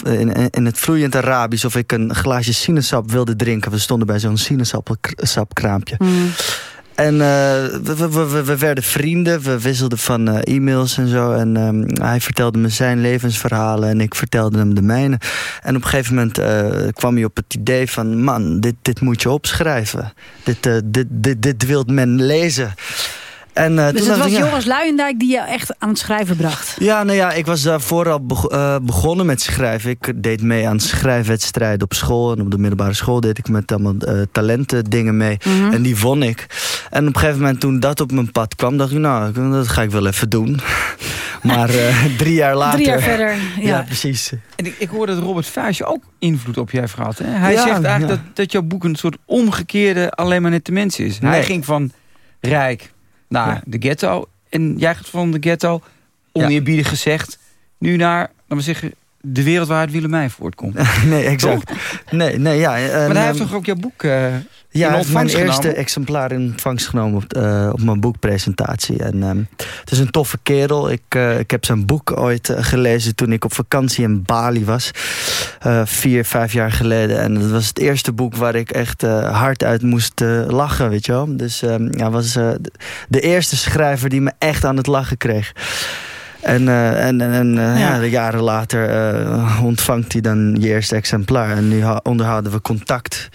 in, in het vloeiend Arabisch... of ik een glaasje sinaasapp wilde drinken. We stonden bij zo'n sinaasappelkraampje. Mm. En eh, we, we, we, we werden vrienden, we wisselden van eh, e-mails en zo. En ehm, hij vertelde me zijn levensverhalen en ik vertelde hem de mijne. En op een gegeven moment eh, kwam hij op het idee van... man, dit, dit moet je opschrijven. Dit, dit, dit, dit wil men lezen. En, eh, Dus toen het was ik, ja, Joris Luijendijk die je echt aan het schrijven bracht. ja, nou ja, ik was daarvoor al eh, begonnen met schrijven. Ik deed mee aan schrijfwedstrijden op school. En op de middelbare school deed ik met allemaal eh talenten dingen mee. Mhm. En die won ik. En op een gegeven moment toen dat op mijn pad kwam... dacht ik, nou, dat ga ik wel even doen. maar eh, drie jaar later... Drie jaar verder, ja. Ja, precies. En ik, ik hoorde dat Robert Vuijsje ook invloed op je heeft gehad. Hè? Hij Ja, zegt eigenlijk ja. dat, dat jouw boek een soort omgekeerde alleen maar net de mens is. Hij ging van rijk naar Ja. de ghetto. En jij gaat van de ghetto, oneerbiedig gezegd, nu naar, laten we zeggen, de wereld waaruit Willemijn voortkomt. nee, exact. Nee, nee, ja. en, maar hij heeft ehm, toch ook jouw boek eh Ja, in mijn eerste exemplaar in ontvangst genomen op, eh, op mijn boekpresentatie. En, ehm, het is een toffe kerel. Ik, eh, ik heb zijn boek ooit eh, gelezen toen ik op vakantie in Bali was. Vier, vijf jaar geleden. En dat was het eerste boek waar ik echt hard uit moest lachen, weet je wel. Dus ja, hij was de- eerste schrijver die me echt aan het lachen kreeg. En, eh, en, en, Ja. ja. jaren later ontvangt hij dan je eerste exemplaar. En nu onderhouden we contact.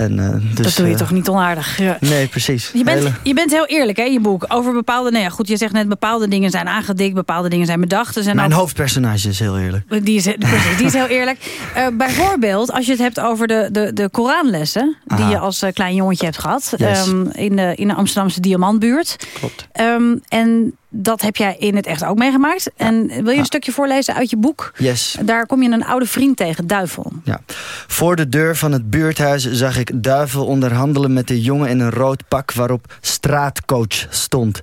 En, eh, dus, dat doe je eh, toch niet onaardig? Ja. Nee, precies. Je bent, Hele- je bent heel eerlijk, hè, je boek. Over bepaalde, nou ja, goed, je zegt net bepaalde dingen zijn aangedikt, bepaalde dingen zijn bedacht. Er zijn Mijn ook- hoofdpersonage is heel eerlijk. Die is, precies, die is heel eerlijk. Eh, bijvoorbeeld, als je het hebt over de, de, de Koranlessen... die je als eh, klein jongetje hebt gehad... Yes. ehm, in, de, in de Amsterdamse Diamantbuurt. Klopt. Ehm, en dat heb jij in het echt ook meegemaakt. En wil je een stukje voorlezen uit je boek? Yes. Daar kom je een oude vriend tegen, Duivel. Ja. Voor de deur van het buurthuis zag ik duivel onderhandelen met de jongen in een rood pak waarop straatcoach stond.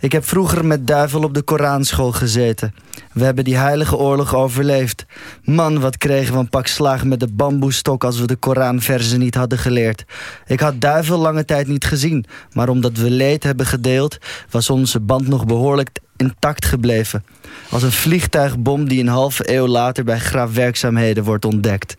Ik heb vroeger met duivel op de Koranschool gezeten. We hebben die heilige oorlog overleefd. Man, wat kregen we een pak slaag met de bamboestok als we de Koranverzen niet hadden geleerd. Ik had duivel lange tijd niet gezien, maar omdat we leed hebben gedeeld, was onze band nog behoorlijk intact gebleven. Als een vliegtuigbom die een halve eeuw later bij graafwerkzaamheden wordt ontdekt.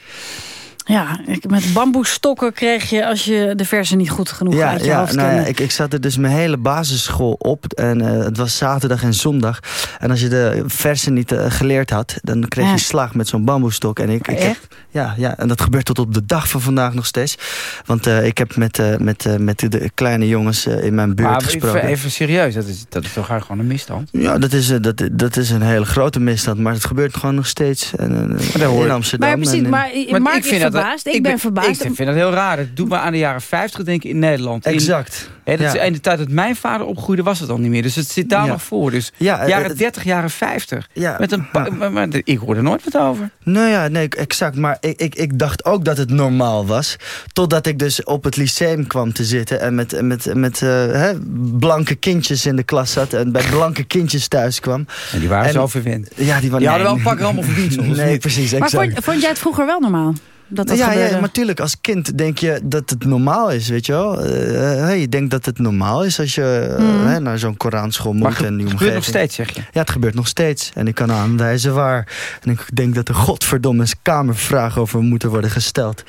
Ja, ik- met bamboestokken kreeg je als je de versen niet goed genoeg Ja, uit je ja, hoofd nou ja ik, ik zat er dus mijn hele basisschool op. En eh, het was zaterdag en zondag. En als je de versen niet eh, geleerd had, dan kreeg Ja. je slag met zo'n bamboestok. En ik, ik heb- ja, ja, en dat gebeurt tot op de dag van vandaag nog steeds. Want eh, ik heb met, eh, met, eh, met de, kleine jongens in mijn buurt Maar gesproken. even, even serieus, dat is, dat is toch eigenlijk gewoon een misstand? Ja, dat is, dat, dat is een hele grote misstand. Maar het gebeurt gewoon nog steeds. En, eh, in Amsterdam. Maar precies, en in- maar, Maar Mark, ik vind dat verbaasd. Ik ben verbaasd. Ik vind dat heel raar. Dat doet me aan de jaren 50 denken in Nederland. In- Exact. Hè, dat is- Ja. In de tijd dat mijn vader opgroeide was het al niet meer. Dus het zit daar Ja. nog voor. Dus Ja, eh, jaren het- 30, jaren 50. Ja. Met een maar, maar ik hoor er nooit wat over. Nou ja, nee, exact. Maar ik, ik, ik dacht ook dat het normaal was. Totdat ik dus op het lyceum kwam te zitten... en met, met, met eh, hè, blanke kindjes in de klas zat... en bij blanke kindjes thuis kwam. En die waren En- zo verwend. Ja, die, waren, Die nee, hadden wel een pak of verdiensel. Nee, precies, Maar vond jij het vroeger wel normaal? Dat dat ja, gebeurde? ja, maar natuurlijk, als kind denk je dat het normaal is, weet je wel. Eh, hè, je denkt dat het normaal is als je eh, hè, naar zo'n Koranschool moet Maar ge- en die het gebeurt nog steeds, zeg je. Ja, het gebeurt nog steeds. En ik kan aanwijzen waar. En ik denk dat er godverdomme eens kamervragen over moeten worden gesteld.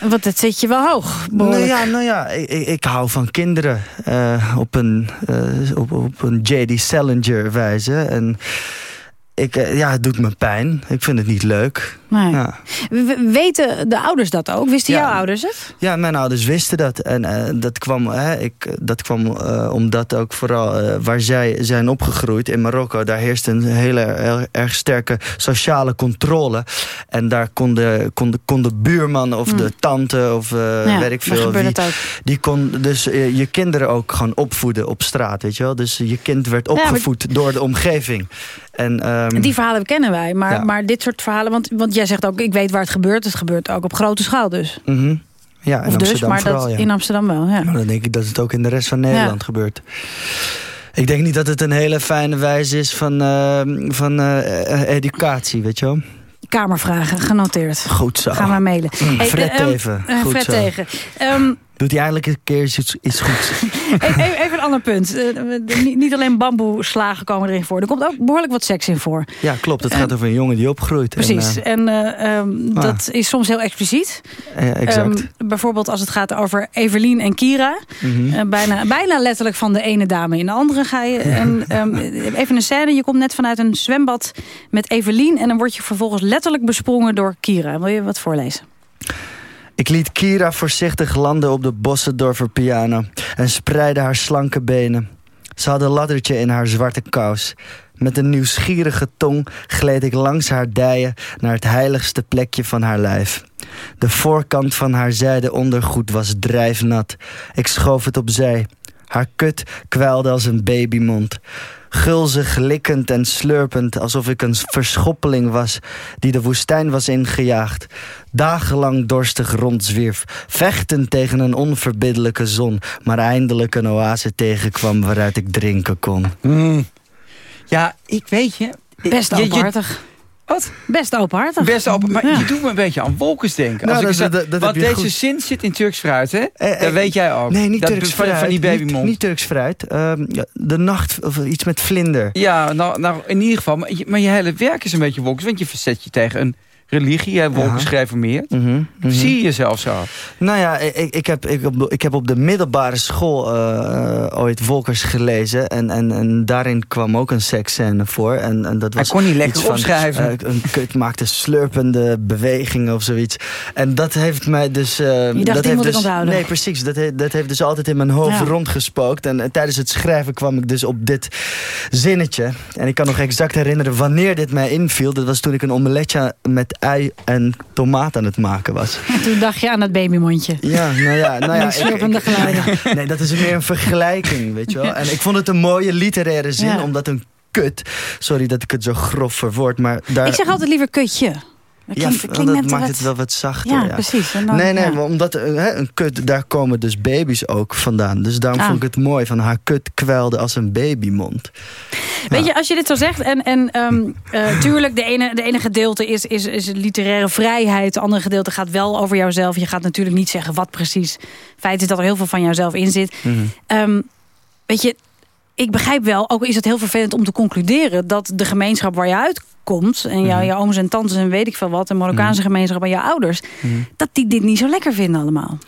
Want het zit je wel hoog. Nou behoorlijk. ja, nou ja ik, ik, ik hou van kinderen eh, op, een, eh, op, op een J.D. Salinger wijze. En ik, eh, ja, het doet me pijn. Ik vind het niet leuk. Nee. Ja. W- Weten de ouders dat ook? Wisten Ja. jouw ouders het? Ja, mijn ouders wisten dat. En eh, dat kwam, hè, ik, dat kwam eh, omdat ook vooral waar zij zijn opgegroeid in Marokko... daar heerst een hele erg sterke sociale controle. En daar kon de, kon de, kon de buurman of Mm. de tante of Ja, weet ik veel... ook. die kon dus je kinderen ook gewoon opvoeden op straat, weet je wel. Dus je kind werd maar- opgevoed door de omgeving. En, ehm, Die verhalen kennen wij, maar, Ja. maar dit soort verhalen... Want, want jij zegt ook, ik weet waar het gebeurt. Het gebeurt ook op grote schaal dus. mhm. Ja, in of dus, Amsterdam maar vooral, dat ja. in Amsterdam wel. Ja. Maar dan denk ik dat het ook in de rest van Nederland gebeurt. Ik denk niet dat het een hele fijne wijze is van, eh, van eh, eh, educatie, weet je wel. Kamervragen, genoteerd. Goed zo. Gaan we mailen. Mm, Hey, Fred eh, ehm, eh, Fred zo. Tegen. Ehm, Doet hij eindelijk een keer iets, iets goeds. even, even een ander punt. Eh, niet- alleen bamboeslagen komen erin voor. Er komt ook behoorlijk wat seks in voor. Ja, klopt. Het gaat over een jongen die opgroeit. En, Precies. eh, En, eh, ehm, Ah. dat is soms heel expliciet. eh, exact. Ehm, bijvoorbeeld als het gaat over Evelien en Kira. Mhm. Eh, bijna, bijna letterlijk van de ene dame in de andere ga je. En, ehm, even een scène. Je komt net vanuit een zwembad met Evelien. En dan word je vervolgens letterlijk besprongen door Kira. Wil je wat voorlezen? Ik liet Kira voorzichtig landen op de Bossendorfer piano en spreidde haar slanke benen. Ze had een laddertje in haar zwarte kous. Met een nieuwsgierige tong gleed ik langs haar dijen naar het heiligste plekje van haar lijf. De voorkant van haar zijde ondergoed was drijfnat. Ik schoof het opzij. Haar kut kwijlde als een babymond. Gulzig, likkend en slurpend, alsof ik een verschoppeling was... die de woestijn was ingejaagd. Dagenlang dorstig rondzwierf, vechtend tegen een onverbiddelijke zon... maar eindelijk een oase tegenkwam waaruit ik drinken kon. Mm. Ja, ik weet je... Best je- je- openhartig. Wat? Best openhartig. Best open, maar Ja. je doet me een beetje aan wolkens denken. Nou, Als ik dat- zeg, dat- dat wat heb je deze goed. zin zit in Turks fruit, hè? Eh, dat eh, weet jij ook. Nee, niet dat, Turks van, fruit. van die niet, babymond. niet Turks fruit. Ehm, ja, de nacht, of iets met vlinder. Ja, nou, nou in ieder geval. Maar je, maar je hele werk is een beetje wolkens. Want je verzet je tegen een religie. Hè, wolkens Ja. gereformeerd. Mhm, mhm. Zie je jezelf zo? Nou ja, ik, ik, heb, ik, heb, ik heb op de middelbare school eh, ooit Volkers gelezen. En, en, en daarin kwam ook een seksscène voor. En, en dat was kon niet lekker van, opschrijven. een kut maakte slurpende bewegingen of zoiets. En dat heeft mij dus... eh, dacht, dat heeft dus, onthouden. Nee, precies. Dat, he- dat heeft dus altijd in mijn hoofd Ja. rondgespookt. En tijdens het schrijven kwam ik dus op dit zinnetje. En ik kan nog exact herinneren wanneer dit mij inviel. Dat was toen ik een omeletje met ui en tomaat aan het maken was. En toen dacht je aan het babymondje. Ja, nou ja, nou ja slurpende geluiden. nee, dat is meer een vergelijking, weet je wel. En ik vond het een mooie literaire zin, Ja. omdat een kut... Sorry dat ik het zo grof verwoord, maar daar... Ik zeg altijd liever kutje. Dat ja, klinkt, dat maakt het wel wat zachter. Ja, Ja, precies. Dan- nee, nee, ja. maar omdat eh, hè, een kut, daar komen dus baby's ook vandaan. Dus daarom Ah. vond ik het mooi, van haar kut kwelde als een babymond. Weet je, als je dit zo zegt, en, en ehm, eh, tuurlijk, de ene, de ene gedeelte is, is, is literaire vrijheid. Het andere gedeelte gaat wel over jouzelf. Je gaat natuurlijk niet zeggen wat precies. Feit is dat er heel veel van jouzelf in zit. Mhm. Ehm, weet je, ik begrijp wel, ook is het heel vervelend om te concluderen... dat de gemeenschap waar je uitkomt... en jou, Mhm. jouw ooms en tantes en weet ik veel wat... de Marokkaanse gemeenschap en jouw ouders... Mhm. dat die dit niet zo lekker vinden allemaal.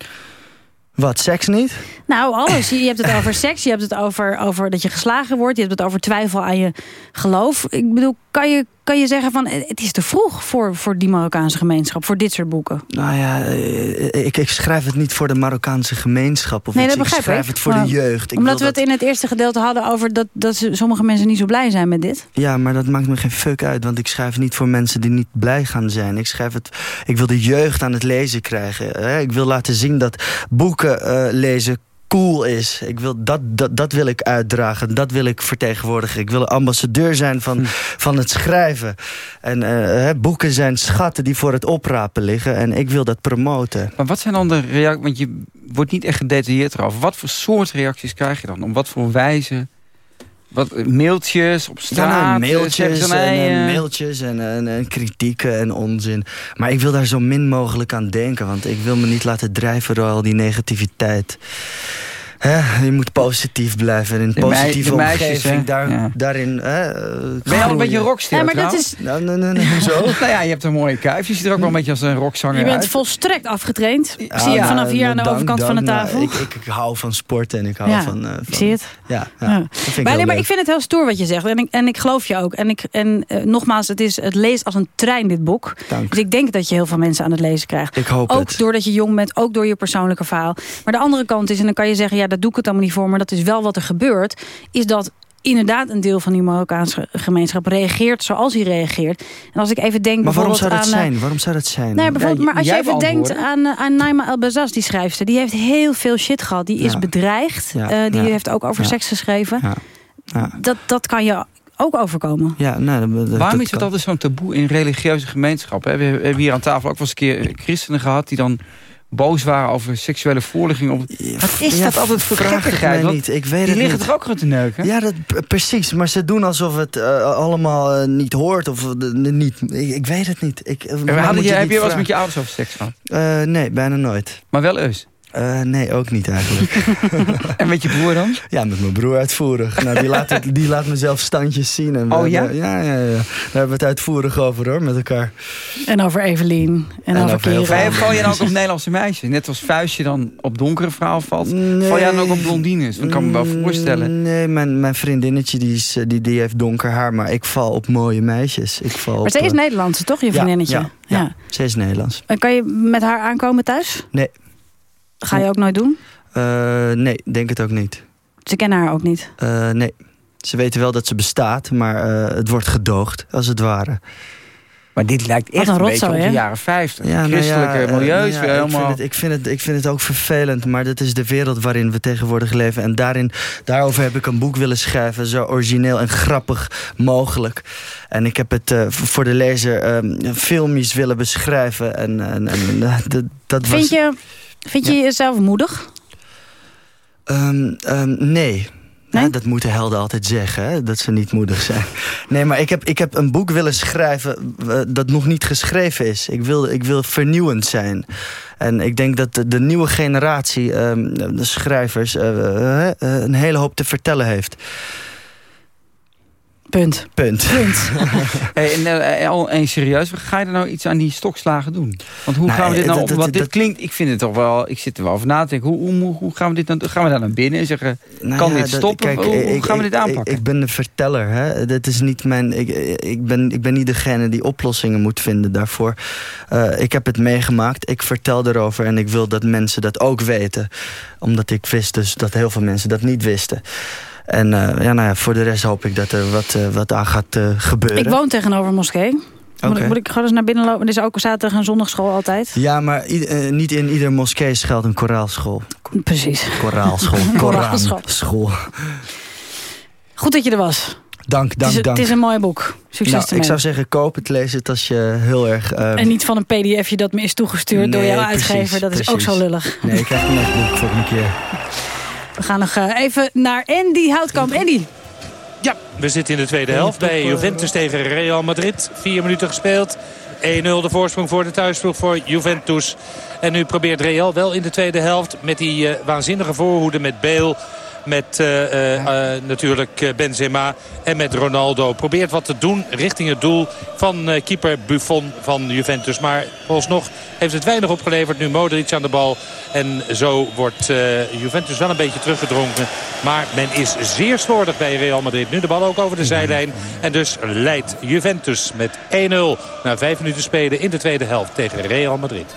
Wat, seks niet? Nou, alles. Je je hebt het over seks, je hebt het over, over dat je geslagen wordt... je hebt het over twijfel aan je geloof. Ik bedoel, kan je kan je zeggen van... eh, het is te vroeg voor, voor die Marokkaanse gemeenschap, voor dit soort boeken? Nou ja, eh, ik, ik schrijf het niet voor de Marokkaanse gemeenschap. Of Nee, iets. dat ik schrijf ik. het voor Maar de jeugd. Ik Omdat we het in het eerste gedeelte hadden over dat, dat sommige mensen niet zo blij zijn met dit. Ja, maar dat maakt me geen fuck uit. Want ik schrijf niet voor mensen die niet blij gaan zijn. Ik, schrijf het, ik wil de jeugd aan het lezen krijgen. Ik wil laten zien dat boeken eh, lezen cool is. Ik wil, dat, dat, dat wil ik uitdragen. Dat wil ik vertegenwoordigen. Ik wil ambassadeur zijn van, van het schrijven. En eh, hè, boeken zijn schatten die voor het oprapen liggen. En ik wil dat promoten. Maar wat zijn dan de reacties? Want je wordt niet echt gedetailleerd erover. Wat voor soort reacties krijg je dan? Om wat voor wijze? Wat, eh, mailtjes op straat? Ja, nou, eh, mailtjes, en, ze, nee, eh, eh, mailtjes en, en, en kritieken en onzin. Maar ik wil daar zo min mogelijk aan denken. Want ik wil me niet laten drijven door al die negativiteit. Hè, je moet positief blijven. En in een De mei- positieve de meisjes, omgeving hè? daar, Ja. daarin hè, eh, Ben je al een beetje rockster Ja, maar dat is- Nou, nee, nee, nee, hoezo? nou ja, je hebt een mooie kuif. Je ziet er ook wel een beetje als een rockzanger Je bent uit. volstrekt afgetraind. Ja, zie je vanaf hier aan de dank, overkant van de tafel. Nou, ik, ik, ik hou van sporten en ik hou Ja, van, eh, ik van- zie het. Ja, ja, Ja. dat vind ik Maar, nee, maar ik vind het heel stoer wat je zegt. En ik, en ik geloof je ook. En, ik, en eh, nogmaals, het, is, het leest als een trein, dit boek. Dank. Dus ik denk dat je heel veel mensen aan het lezen krijgt. Ik hoop ook het. doordat je jong bent, ook door je persoonlijke verhaal. Maar de andere kant is, en dan kan je zeggen... ja, doe ik het allemaal niet voor, maar dat is wel wat er gebeurt... is dat inderdaad een deel van die Marokkaanse gemeenschap reageert zoals hij reageert. En als ik even denk Maar waarom zou dat aan... eh, zijn? Waarom zou dat zijn? Nee, bijvoorbeeld, maar als je even denkt aan, eh, aan Naima El-Bazaz, die schrijfster... die heeft heel veel shit gehad. Die is Ja. bedreigd. Ja, Eh, die ja, heeft ook over ja. seks geschreven. Ja, ja. Dat, dat kan je ook overkomen. Ja, nou, dat, dat- Waarom is het altijd zo'n taboe in religieuze gemeenschappen? hè? We hebben hier aan tafel ook wel eens een keer christenen gehad... die dan boos waren over seksuele voorlichting. Op... Wat is Ja, dat altijd voor gekkigheid? niet. Ik weet die het liggen niet. toch ook gewoon te neuken? Ja, dat, precies. Maar ze doen alsof het eh, allemaal eh, niet hoort. Of eh, niet. Ik, ik weet het niet. Ik, je, heb niet je wel eens met je ouders over seks gehad? Eh, nee, bijna nooit. Maar wel eens. Eh, nee, ook niet eigenlijk. En met je broer dan? ja, met mijn broer uitvoerig. Nou, die, laat het, die laat mezelf standjes zien. En Oh, ja? hebben- ja? Ja, ja, Daar hebben we het uitvoerig over hoor, met elkaar. En over Evelien. En, En over Kira. Wij val je dan ook op Nederlandse meisjes? Net als Vuistje dan op donkere vrouwen valt. Val jij dan ook op blondines? Dat kan me wel voorstellen. Nee, mijn, mijn vriendinnetje die, is, eh, die, die heeft donker haar. Maar ik val op mooie meisjes. Ik val Maar op, zij is eh, Nederlandse, toch, je ja, vriendinnetje? Ja, ja, Ze is Nederlands. En kan je met haar aankomen thuis? Nee. Ga je ook nooit doen? Eh, nee, denk het ook niet. Ze kennen haar ook niet. Eh, nee. Ze weten wel dat ze bestaat, maar eh, het wordt gedoogd, als het ware. Maar dit lijkt echt een een, beetje rotzooi, op de jaren 50. nou Christelijke ja, eh, milieus ja, weer ik, helemaal... vind het, ik, vind het, ik vind het ook vervelend, maar dat is de wereld waarin we tegenwoordig leven. En daarin, daarover heb ik een boek willen schrijven, zo origineel en grappig mogelijk. En ik heb het eh, voor de lezer eh, filmisch willen beschrijven. En, en, en dat, dat was... Vind je, vind je jezelf moedig? Ehm, ehm, nee. Nee? Ja, dat moeten helden altijd zeggen, hè? dat ze niet moedig zijn. Nee, maar ik heb, ik heb een boek willen schrijven eh, dat nog niet geschreven is. Ik wil, ik wil vernieuwend zijn. En ik denk dat de, de nieuwe generatie ehm, de schrijvers eh, eh, een hele hoop te vertellen heeft. Punt. Punt. Punt. Hey, en, eh, al en serieus, ga je er nou iets aan die stokslagen doen? Want hoe Nou, gaan we dit eh, nou dat- op? Want dat- dit klinkt, ik vind het toch wel, ik zit er wel over na te denken. Hoe, hoe, hoe gaan we dit dan, gaan we daar naar binnen en zeggen, Nou kan ja, dit stoppen? kijk, hoe, hoe ik- gaan we dit aanpakken? Ik, ik ben de verteller. Hè? Dat is niet mijn, ik, ik, ben, ik ben niet degene die oplossingen moet vinden daarvoor. Eh, ik heb het meegemaakt. Ik vertel erover. En ik wil dat mensen dat ook weten. Omdat ik wist dus dat heel veel mensen dat niet wisten. En eh, ja, nou ja, voor de rest hoop ik dat er wat, eh, wat aan gaat eh, gebeuren. Ik woon tegenover een moskee. Moet, Oké. ik, moet ik gewoon eens naar binnen lopen? Er is ook zaterdag en zondagschool altijd. Ja, maar niet in ieder moskee schuilt een koraalschool. Precies. Koraalschool. Koraalschool. Goed dat je er was. Dank, Het dank, is, dank. het is een mooi boek. Succes Nou, ermee. ik zou zeggen, koop het, lees het als je heel erg... ehm, En niet van een pdfje dat me is toegestuurd door jouw uitgever. Dat is ook zo lullig. Nee, ik krijg een echt boek volgende keer. We gaan nog eh, even naar Andy Houtkamp. Andy, Ja, we zitten in de tweede helft bij Juventus tegen Real Madrid. Vier minuten gespeeld. 1-0 de voorsprong voor de thuisploeg voor Juventus. En nu probeert Real wel in de tweede helft met die eh, waanzinnige voorhoede met Bale. Met eh, eh, eh, natuurlijk Benzema en met Ronaldo. Probeert wat te doen richting het doel van keeper Buffon van Juventus. Maar alsnog heeft het weinig opgeleverd. Nu Modric aan de bal. En zo wordt Juventus wel een beetje teruggedronken. Maar men is zeer slordig bij Real Madrid. Nu de bal ook over de zijlijn. En dus leidt Juventus met 1-0 na vijf minuten spelen in de tweede helft tegen Real Madrid.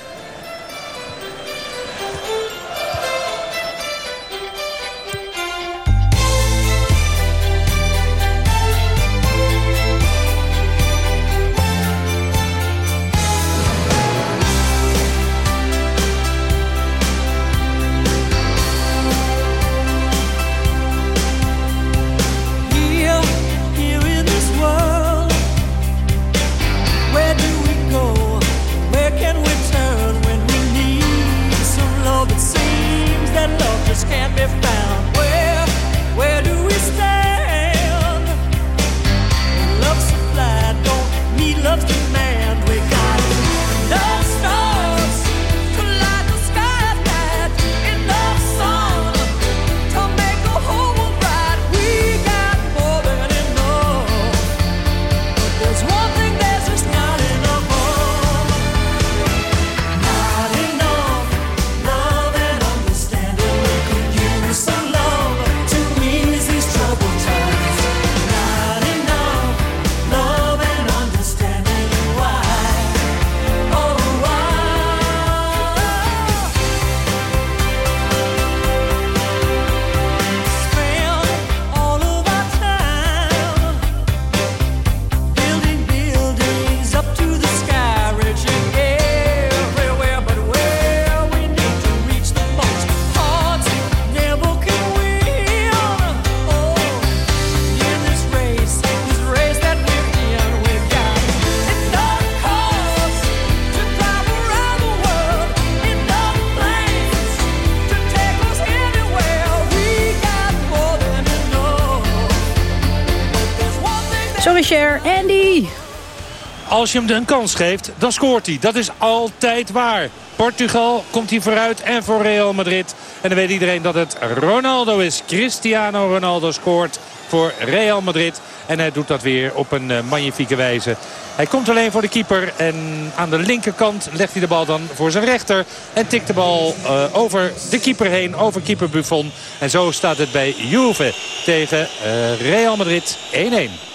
Als je hem een kans geeft, dan scoort hij. Dat is altijd waar. Portugal komt hij vooruit en voor Real Madrid. En dan weet iedereen dat het Ronaldo is. Cristiano Ronaldo scoort voor Real Madrid. En hij doet dat weer op een eh, magnifieke wijze. Hij komt alleen voor de keeper. En aan de linkerkant legt hij de bal dan voor zijn rechter. En tikt de bal eh, over de keeper heen. Over keeper Buffon. En zo staat het bij Juve tegen eh, Real Madrid 1-1.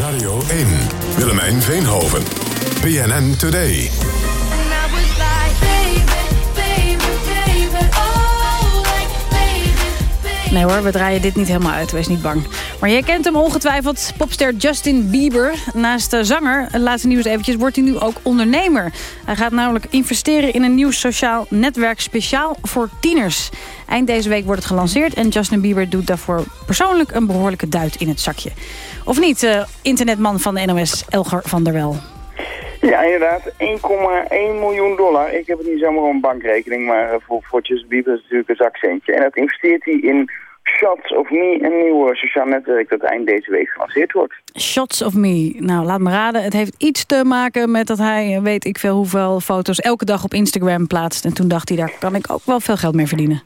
Radio 1. Willemijn Veenhoven. PNN Today. Nee hoor, we draaien dit niet helemaal uit, wees niet bang. Maar jij kent hem ongetwijfeld, popster Justin Bieber. Naast de zanger, laatste nieuws eventjes, wordt hij nu ook ondernemer. Hij gaat namelijk investeren in een nieuw sociaal netwerk speciaal voor tieners. Eind deze week wordt het gelanceerd en Justin Bieber doet daarvoor persoonlijk een behoorlijke duit in het zakje. Of niet, eh, internetman van de NOS, Elger van der Wel. Ja, inderdaad. 1,1 miljoen dollar. Ik heb het niet zomaar op een bankrekening, maar voor, voor Justin Bieber is het natuurlijk een zakcentje. En dat investeert hij in Shots of Me, een nieuw sociaal netwerk dat eind deze week gelanceerd wordt. Shots of Me. Nou, laat me raden. Het heeft iets te maken met dat hij, eh, weet ik veel hoeveel foto's elke dag op Instagram plaatst. En toen dacht hij, daar kan ik ook wel veel geld mee verdienen.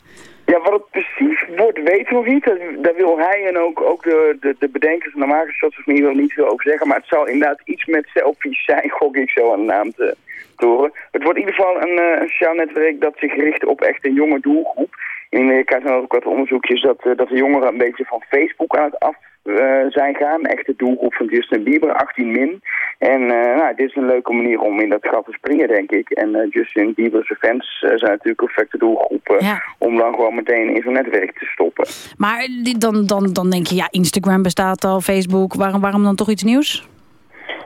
Ja, wat het precies wordt, weten we nog niet. Dat, daar wil hij en ook, ook de, de, de bedenkers en de makers Shots of Me wel niet veel over zeggen. Maar het zal inderdaad iets met selfies zijn, gok ik zo aan de naam te, te horen. Het wordt in ieder geval een, eh, een sociaal netwerk dat zich richt op echt een jonge doelgroep. In Amerika zijn er ook wat onderzoekjes dat, eh, dat de jongeren een beetje van Facebook aan het af eh, zijn gaan. Echt de doelgroep van Justin Bieber, 18 min. En eh, nou, dit is een leuke manier om in dat gat te springen, denk ik. En Justin Bieber's fans zijn natuurlijk een perfecte doelgroep Ja. om dan gewoon meteen in zo'n netwerk te stoppen. Maar dan, dan, dan denk je, ja, Instagram bestaat al, Facebook. Waarom, waarom dan toch iets nieuws?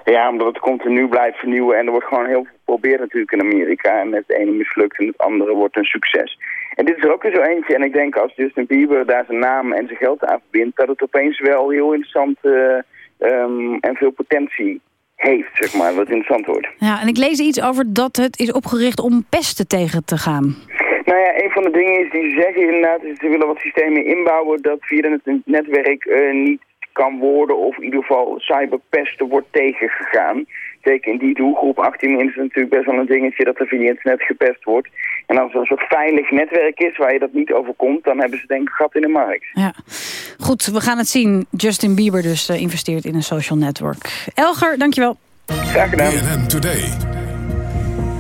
Ja, omdat het continu blijft vernieuwen en er wordt gewoon heel veel geprobeerd natuurlijk in Amerika. En het ene mislukt en het andere wordt een succes. En dit is er ook weer zo eentje. En ik denk als Justin Bieber daar zijn naam en zijn geld aan verbindt, dat het opeens wel heel interessant eh, ehm, en veel potentie heeft, zeg maar, wat interessant wordt. Ja, en ik lees iets over dat het is opgericht om pesten tegen te gaan. Nou ja, een van de dingen is die ze zeggen inderdaad, is ze willen wat systemen inbouwen dat via het netwerk eh, niet kan worden of in ieder geval cyberpesten wordt tegengegaan. Zeker in die doelgroep 18 min is het natuurlijk best wel een dingetje dat er via internet gepest wordt. En als er een soort veilig netwerk is waar je dat niet overkomt, dan hebben ze denk ik een gat in de markt. Ja. Goed, we gaan het zien. Justin Bieber dus uh, investeert in een social network. Elger, dankjewel. Graag gedaan. BNN Today.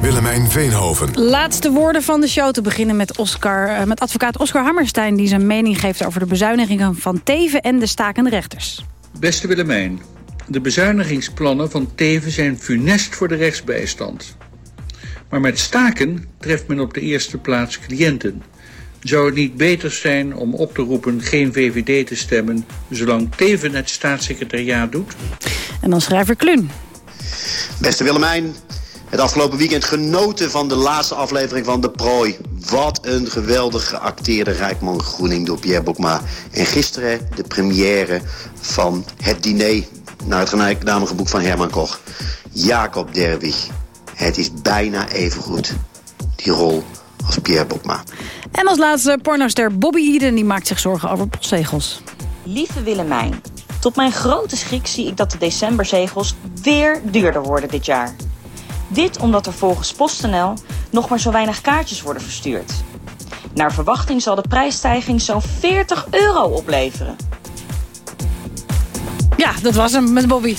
Willemijn Veenhoven. Laatste woorden van de show te beginnen met, Oscar, uh, met advocaat Oscar Hammerstein... die zijn mening geeft over de bezuinigingen van Teven en de stakende rechters. Beste Willemijn, de bezuinigingsplannen van Teven zijn funest voor de rechtsbijstand. Maar met staken treft men op de eerste plaats cliënten. Zou het niet beter zijn om op te roepen geen VVD te stemmen... zolang Teven het staatssecretariaat doet? En dan schrijver Kluun. Beste Willemijn, het afgelopen weekend genoten van de laatste aflevering van De Prooi. Wat een geweldig geacteerde Rijkman Groening door Pierre Bokma. En gisteren de première van Het Diner naar het gelijknamige boek van Herman Koch. Jacob Derwig. Het is bijna even goed, die rol als Pierre Bokma. En als laatste pornoster Bobby Eden, die maakt zich zorgen over postzegels. Lieve Willemijn, tot mijn grote schrik zie ik dat de decemberzegels weer duurder worden dit jaar. Dit omdat er volgens PostNL nog maar zo weinig kaartjes worden verstuurd. Naar verwachting zal de prijsstijging zo'n 40 euro opleveren. Ja, dat was hem met Bobby.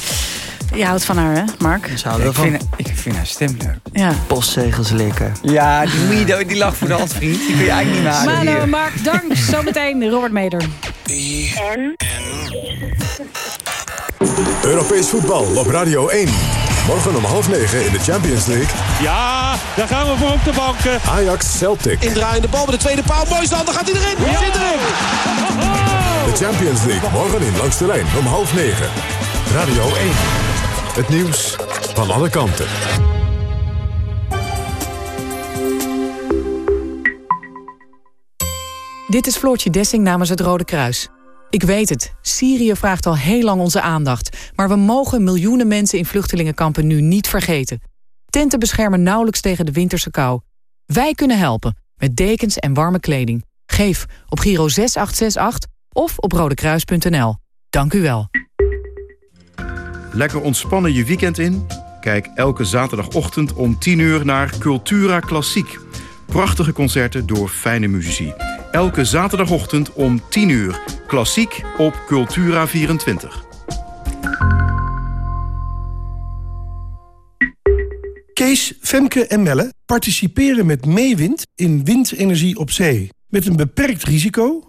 Je houdt van haar, hè, Mark? Ja, ik, vind, ik vind haar stem leuk. Ja. Postzegels lekker. Ja, die, je, die lag voor de hand, vriend. Die kun je eigenlijk niet maken. Mano, Mark, dank. Zometeen Robert Meder. En? Europees voetbal op Radio 1. Morgen om half negen in de Champions League. Ja, daar gaan we voor op de banken. Ajax Celtic. Indraaiende bal bij de tweede paal. Mooi dan, dan gaat hij erin. Ja. Zit erin. De Champions League morgen in Langs de Lijn om half negen. Radio 1. Het nieuws van alle kanten. Dit is Floortje Dessing namens het Rode Kruis. Ik weet het, Syrië vraagt al heel lang onze aandacht... maar we mogen miljoenen mensen in vluchtelingenkampen nu niet vergeten. Tenten beschermen nauwelijks tegen de winterse kou. Wij kunnen helpen, met dekens en warme kleding. Geef op Giro 6868 of op rodekruis.nl. Dank u wel. Lekker ontspannen je weekend in? Kijk elke zaterdagochtend om 10 uur naar Cultura Klassiek. Prachtige concerten door fijne muzici. Elke zaterdagochtend om 10 uur. Klassiek op Cultura 24. Kees, Femke en Melle participeren met Meewind in windenergie op zee. Met een beperkt risico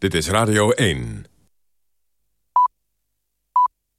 Dit is Radio 1.